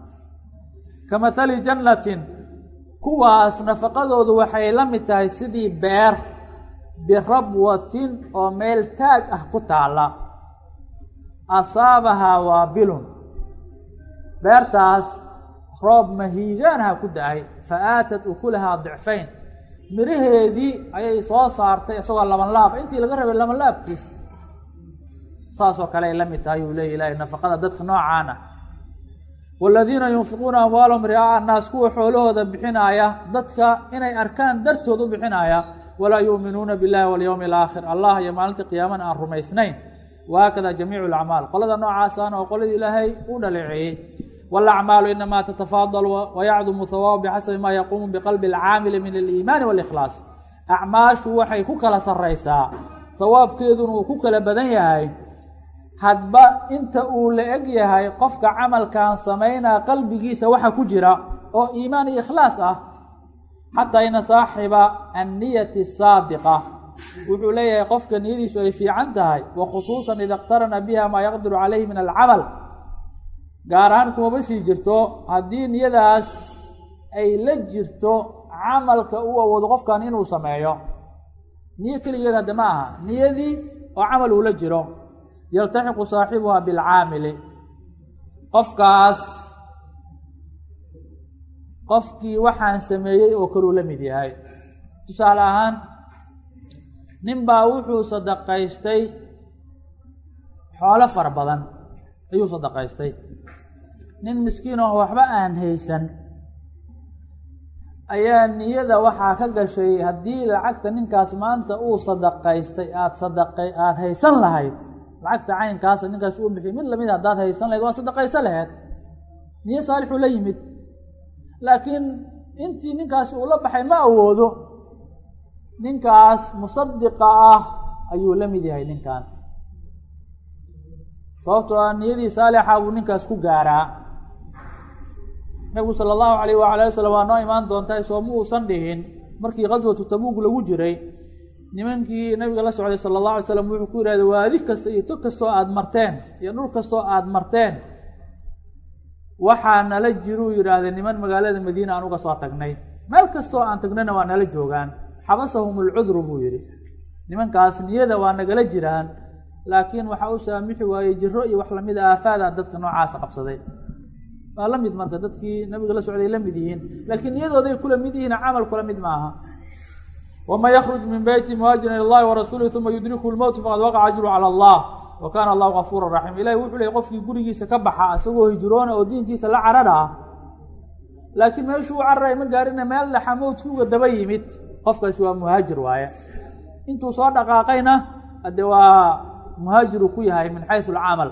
Ka mahali jannatin kuwaas nafaqadoodu waxay la mid tahay sidii beer birabwatin oo meel taag ah ku taalla. Asaabahaa waabilun beertaas roob mahiigaanha ku da'ay fa aatat ukulahaa dicfayn. Miraheedii ayay soo saartay isagoo laban laab. Intii laga rabay laban laabkiis saasoo kale ay la mid tahay uu leeya ilahay nafaqada dadka noocaana. Waaladiina yunfiquuna amwaalahum ri'aa'a annaas kuwa xoolahooda bixinaaya dadka inay arkaan dartood u bixinaaya walaa yuuminuuna billahi walyowmi alaakhir allah iyo maalinta qiyaamana aan rumaysnayn. Wahaakada jamiicu alacmaal qolada noocaasana oo qoladii ilaahay u dhaleeceeyey waalacmaalu inamaa tatafaadal wayacdumu hawaabu bixasabi maa yaquumu biqalbi alcaamili min aliimaani walikhlaas acmaashu waxay ku kala sarraysaa hawaabkeeduna uu ku kala badan yahay hadba inta uu la eg yahay qofka camalkan samaynaa qalbigiisa waxa ku jira oo iimaan iyo ikhlaas ah xataa ina saaxiba anniyati saadiqa wuxuu leeyahay qofka niyadiisu ay fiican tahay wa khusuusan ida اqtarana biha maa yaqdiru calayhi min alcamal gaar ahaan kumaba sii jirto. Haddii niyadaas ay la jirto camalka uu awoodo qofkan inuu sameeyo. Niyo keligeed hadde ma aha. Niyadii oo camal uu la jiro yaltaxiqu saaxibuha bilcaamili. Qofkaas qofkii waxaan sameeyey oo kaluu la mid yahay. Tusaale ahaan nin baa wuxuu sadaqaystay xoolo fara badan ayuu sadaqaystay nin miskiin oo waxba aan haysan ayaa niyada waxaa ka gashay haddii lacagta ninkaas maanta uu sadaqaystay aada sadaqa aada haysan lahayd. Lacagta caynkaasa ninkaas uu bixiy mid la mid haddaad haysan lahayd waa sadaqayso laheed niyo saalixuu la yimid. Laakiin intii ninkaasi uu la baxay ma awoodo. Ninkaas musadiqa ah ayuu la mid yahay ninkan. Sababtoo ah niyadii saalixa buu ninkaas ku gaaraa nabigu sala allahu alayh waala ali wasalam waa noo imaan doontaa sooma uusan dhihin. Markii qaswatu tabuug lagu jiray nimankii nabiga la socday sala allahu alay slam wuxuu ku yidhahda waadi kasta iyo tog kastoo aada marteen iyo dhul kastoo aada marteen waxaa nala jiruu yidhaahdee niman magaalada madiina aan uga soo tagnay. Meel kastoo aan tagnayna waa nala joogaan. Xabasahum alcudru buu yidhi. Nimankaas niyada waa nagala jiraan laakiin waxaa u saamixi waayey jiro iyo wax la mid a aafaadaa dadka noocaasa qabsaday waa la mid marka dadkii nabiga la socday la mid yihiin. Laakiin niyadooday kula mid yihiin camal kula mid maaha. Waman yakruj min beyti muhaajiran ila llahi warasuulihi uma yudriku lmowtu faqad waqaca ajru cala allah. Wa kaana allahu gafuura raxiim ilahi wuxuu leeyay qofkii gurigiisa ka baxa isagoo hijroona oo diinkiisa la carara laakiin meeshuu u cararay ma gaarina meel dhaxa mowdki uga daba yimid. Qofkaasi waa muhaajir waaye. Intuu soo dhaqaaqayna hadde waa muhaajiru ku yahay min xaysu alcamal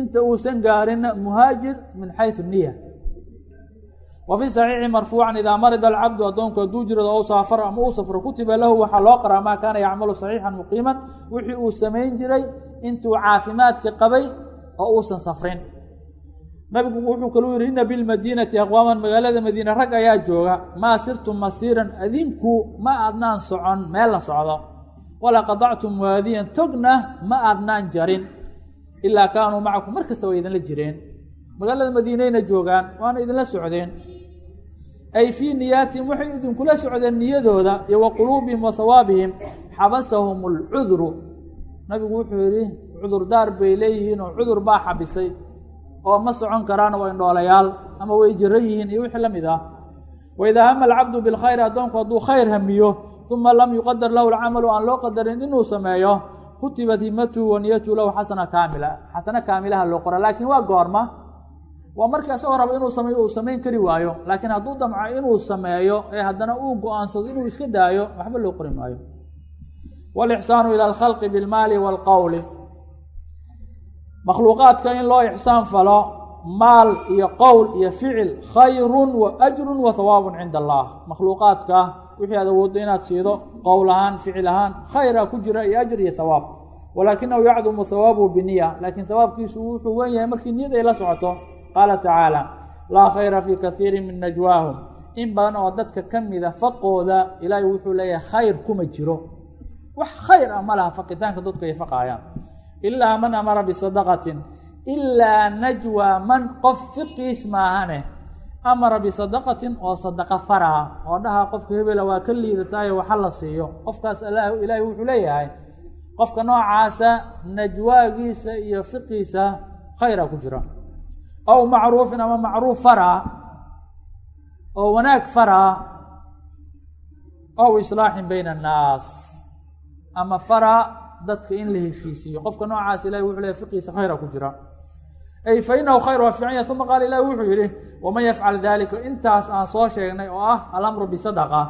inta uusan gaarinna muhaajir min xaysu niya wa fii saxiixi marfuucan idaa marida alcabdu addoonku hadduu jirado ou saafar ama uu safro kutiba lahu waxaa loo qaraa maa kaana yacmalu saxiixan muqiiman wixii uu samayn jiray intuu caafimaadka qabay oo uusan safrin. Nabigu wuxuu kaluu yihi inna bilmadiinati aqwaaman magaalada madiine rag ayaa jooga maa sirtum masiiran adinku ma aadnaan socon meel la socdo. Walaa qadactum waadiyan togna ma aadnaan jarin ilaa kaanuu macakum mar kasta way idinla jireen. Magaalada madiineyna joogaan waana idinla socdeen. Ay fii niyaatihim waxay idinkula socdeen niyadooda iyo wa quluubihim wa hawaabihim xabasahum alcudru. Nabigu wuxuu yidhi cudurdaar bay leeyihiin oo cudur baa xabisay. Oo ma socon karaan waa indhoolayaal ama way jiran yihiin iyo wixii la mid ah. Waidaa hama alcabdu bilkhayri addoonku hadduu khayr hamiyo uma lam yuqadar lahu alcamalu aan loo qadarin inuu sameeyo kutibat himatuhu wa niyatuhu lahu xasana kaamila. Xasano kaamilaha loo qora laakiin waa goorma. Waa markii asagoo raba inuu sameeyo uu samayn kari waayo. Laakiin hadduu damco inuu sameeyo ee haddana uu go'aansado inuu iska daayo waxba loo qori maayo. Walixsaanu ila alkhalqi bilmaali waalqowli makhluuqaadka in loo ixsaan falo maal iyo qowl iyo ficil khayrun wa ajrun wa hawaabun cinda allah. Makhluuqaadka wixii aad awooddo inaad siido qowl ahaan ficil ahaan khayra ku jira iyo ajr iyo hawaab walaakinahu yacdumu hawaabuhu biniya laakiin hawaabkiisu wuxuu wen yahay markii niyad ay la socoto. Qaala tacaala laa khayra fii kaiirin min najwaahum. In badan oo dadka ka mida faqooda ilaahay wuxuu leeyahay khayr kuma jiro. Wax khayr ah ma laha faqitaanka dadku ay faqaayaan. Ilaa man amara bisadaqatin ilaa najwa man qof fiqiis maahane. Amara bisadaqatin oo sadaqa faraa oo dhaha qofka hebela waa ka liidataayo waxa la siiyo. Qofkaas ilaahay wuxuu leeyahay qofka noocaasa najwaagiisa iyo fiqiisa khayra ku jira. Aw macruufin ama macruuf faraa oo wanaag faraa aw islaaxin bayna annaas. Ama faraa dadka in la heshiisiiyo. Qofka noocaas ilahi wuxuu leeyahy fiqiisa khayra ku jira. Ay fa inahu khayr waa uma qaala ilahi wuxuu yidhi waman yafcal dalika intaas aan soo sheegnay oo ah alamru bisadaqa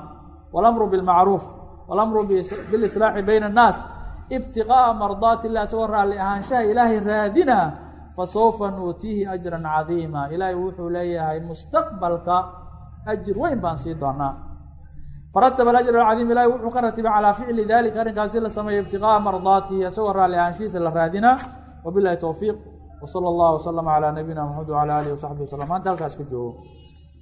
walamru bilmacruuf walamru bilislaaxi bayna annaas ibtiqaa'a mardaati illah isagoo raalli ahaanshaha ilaahay raadina fasawfa nuutiihi ajran cadiima. Ilaahay wuxuu leeyahay mustaqbalka ajir weyn baan sii doonaa farataba alajr alcadiim ilahi wuxuu ka ratibay calaa ficli dalika arrinkaasi la sameeya ibtiqaa'a mardaatihi isagoo raalli ahaanshihiisa la raadinaa wabilahi towfiiq wsala allahu waslama calaa nabiyina maxamed wcala alihi wasaxbi wasalam maanta halkaas ka joogo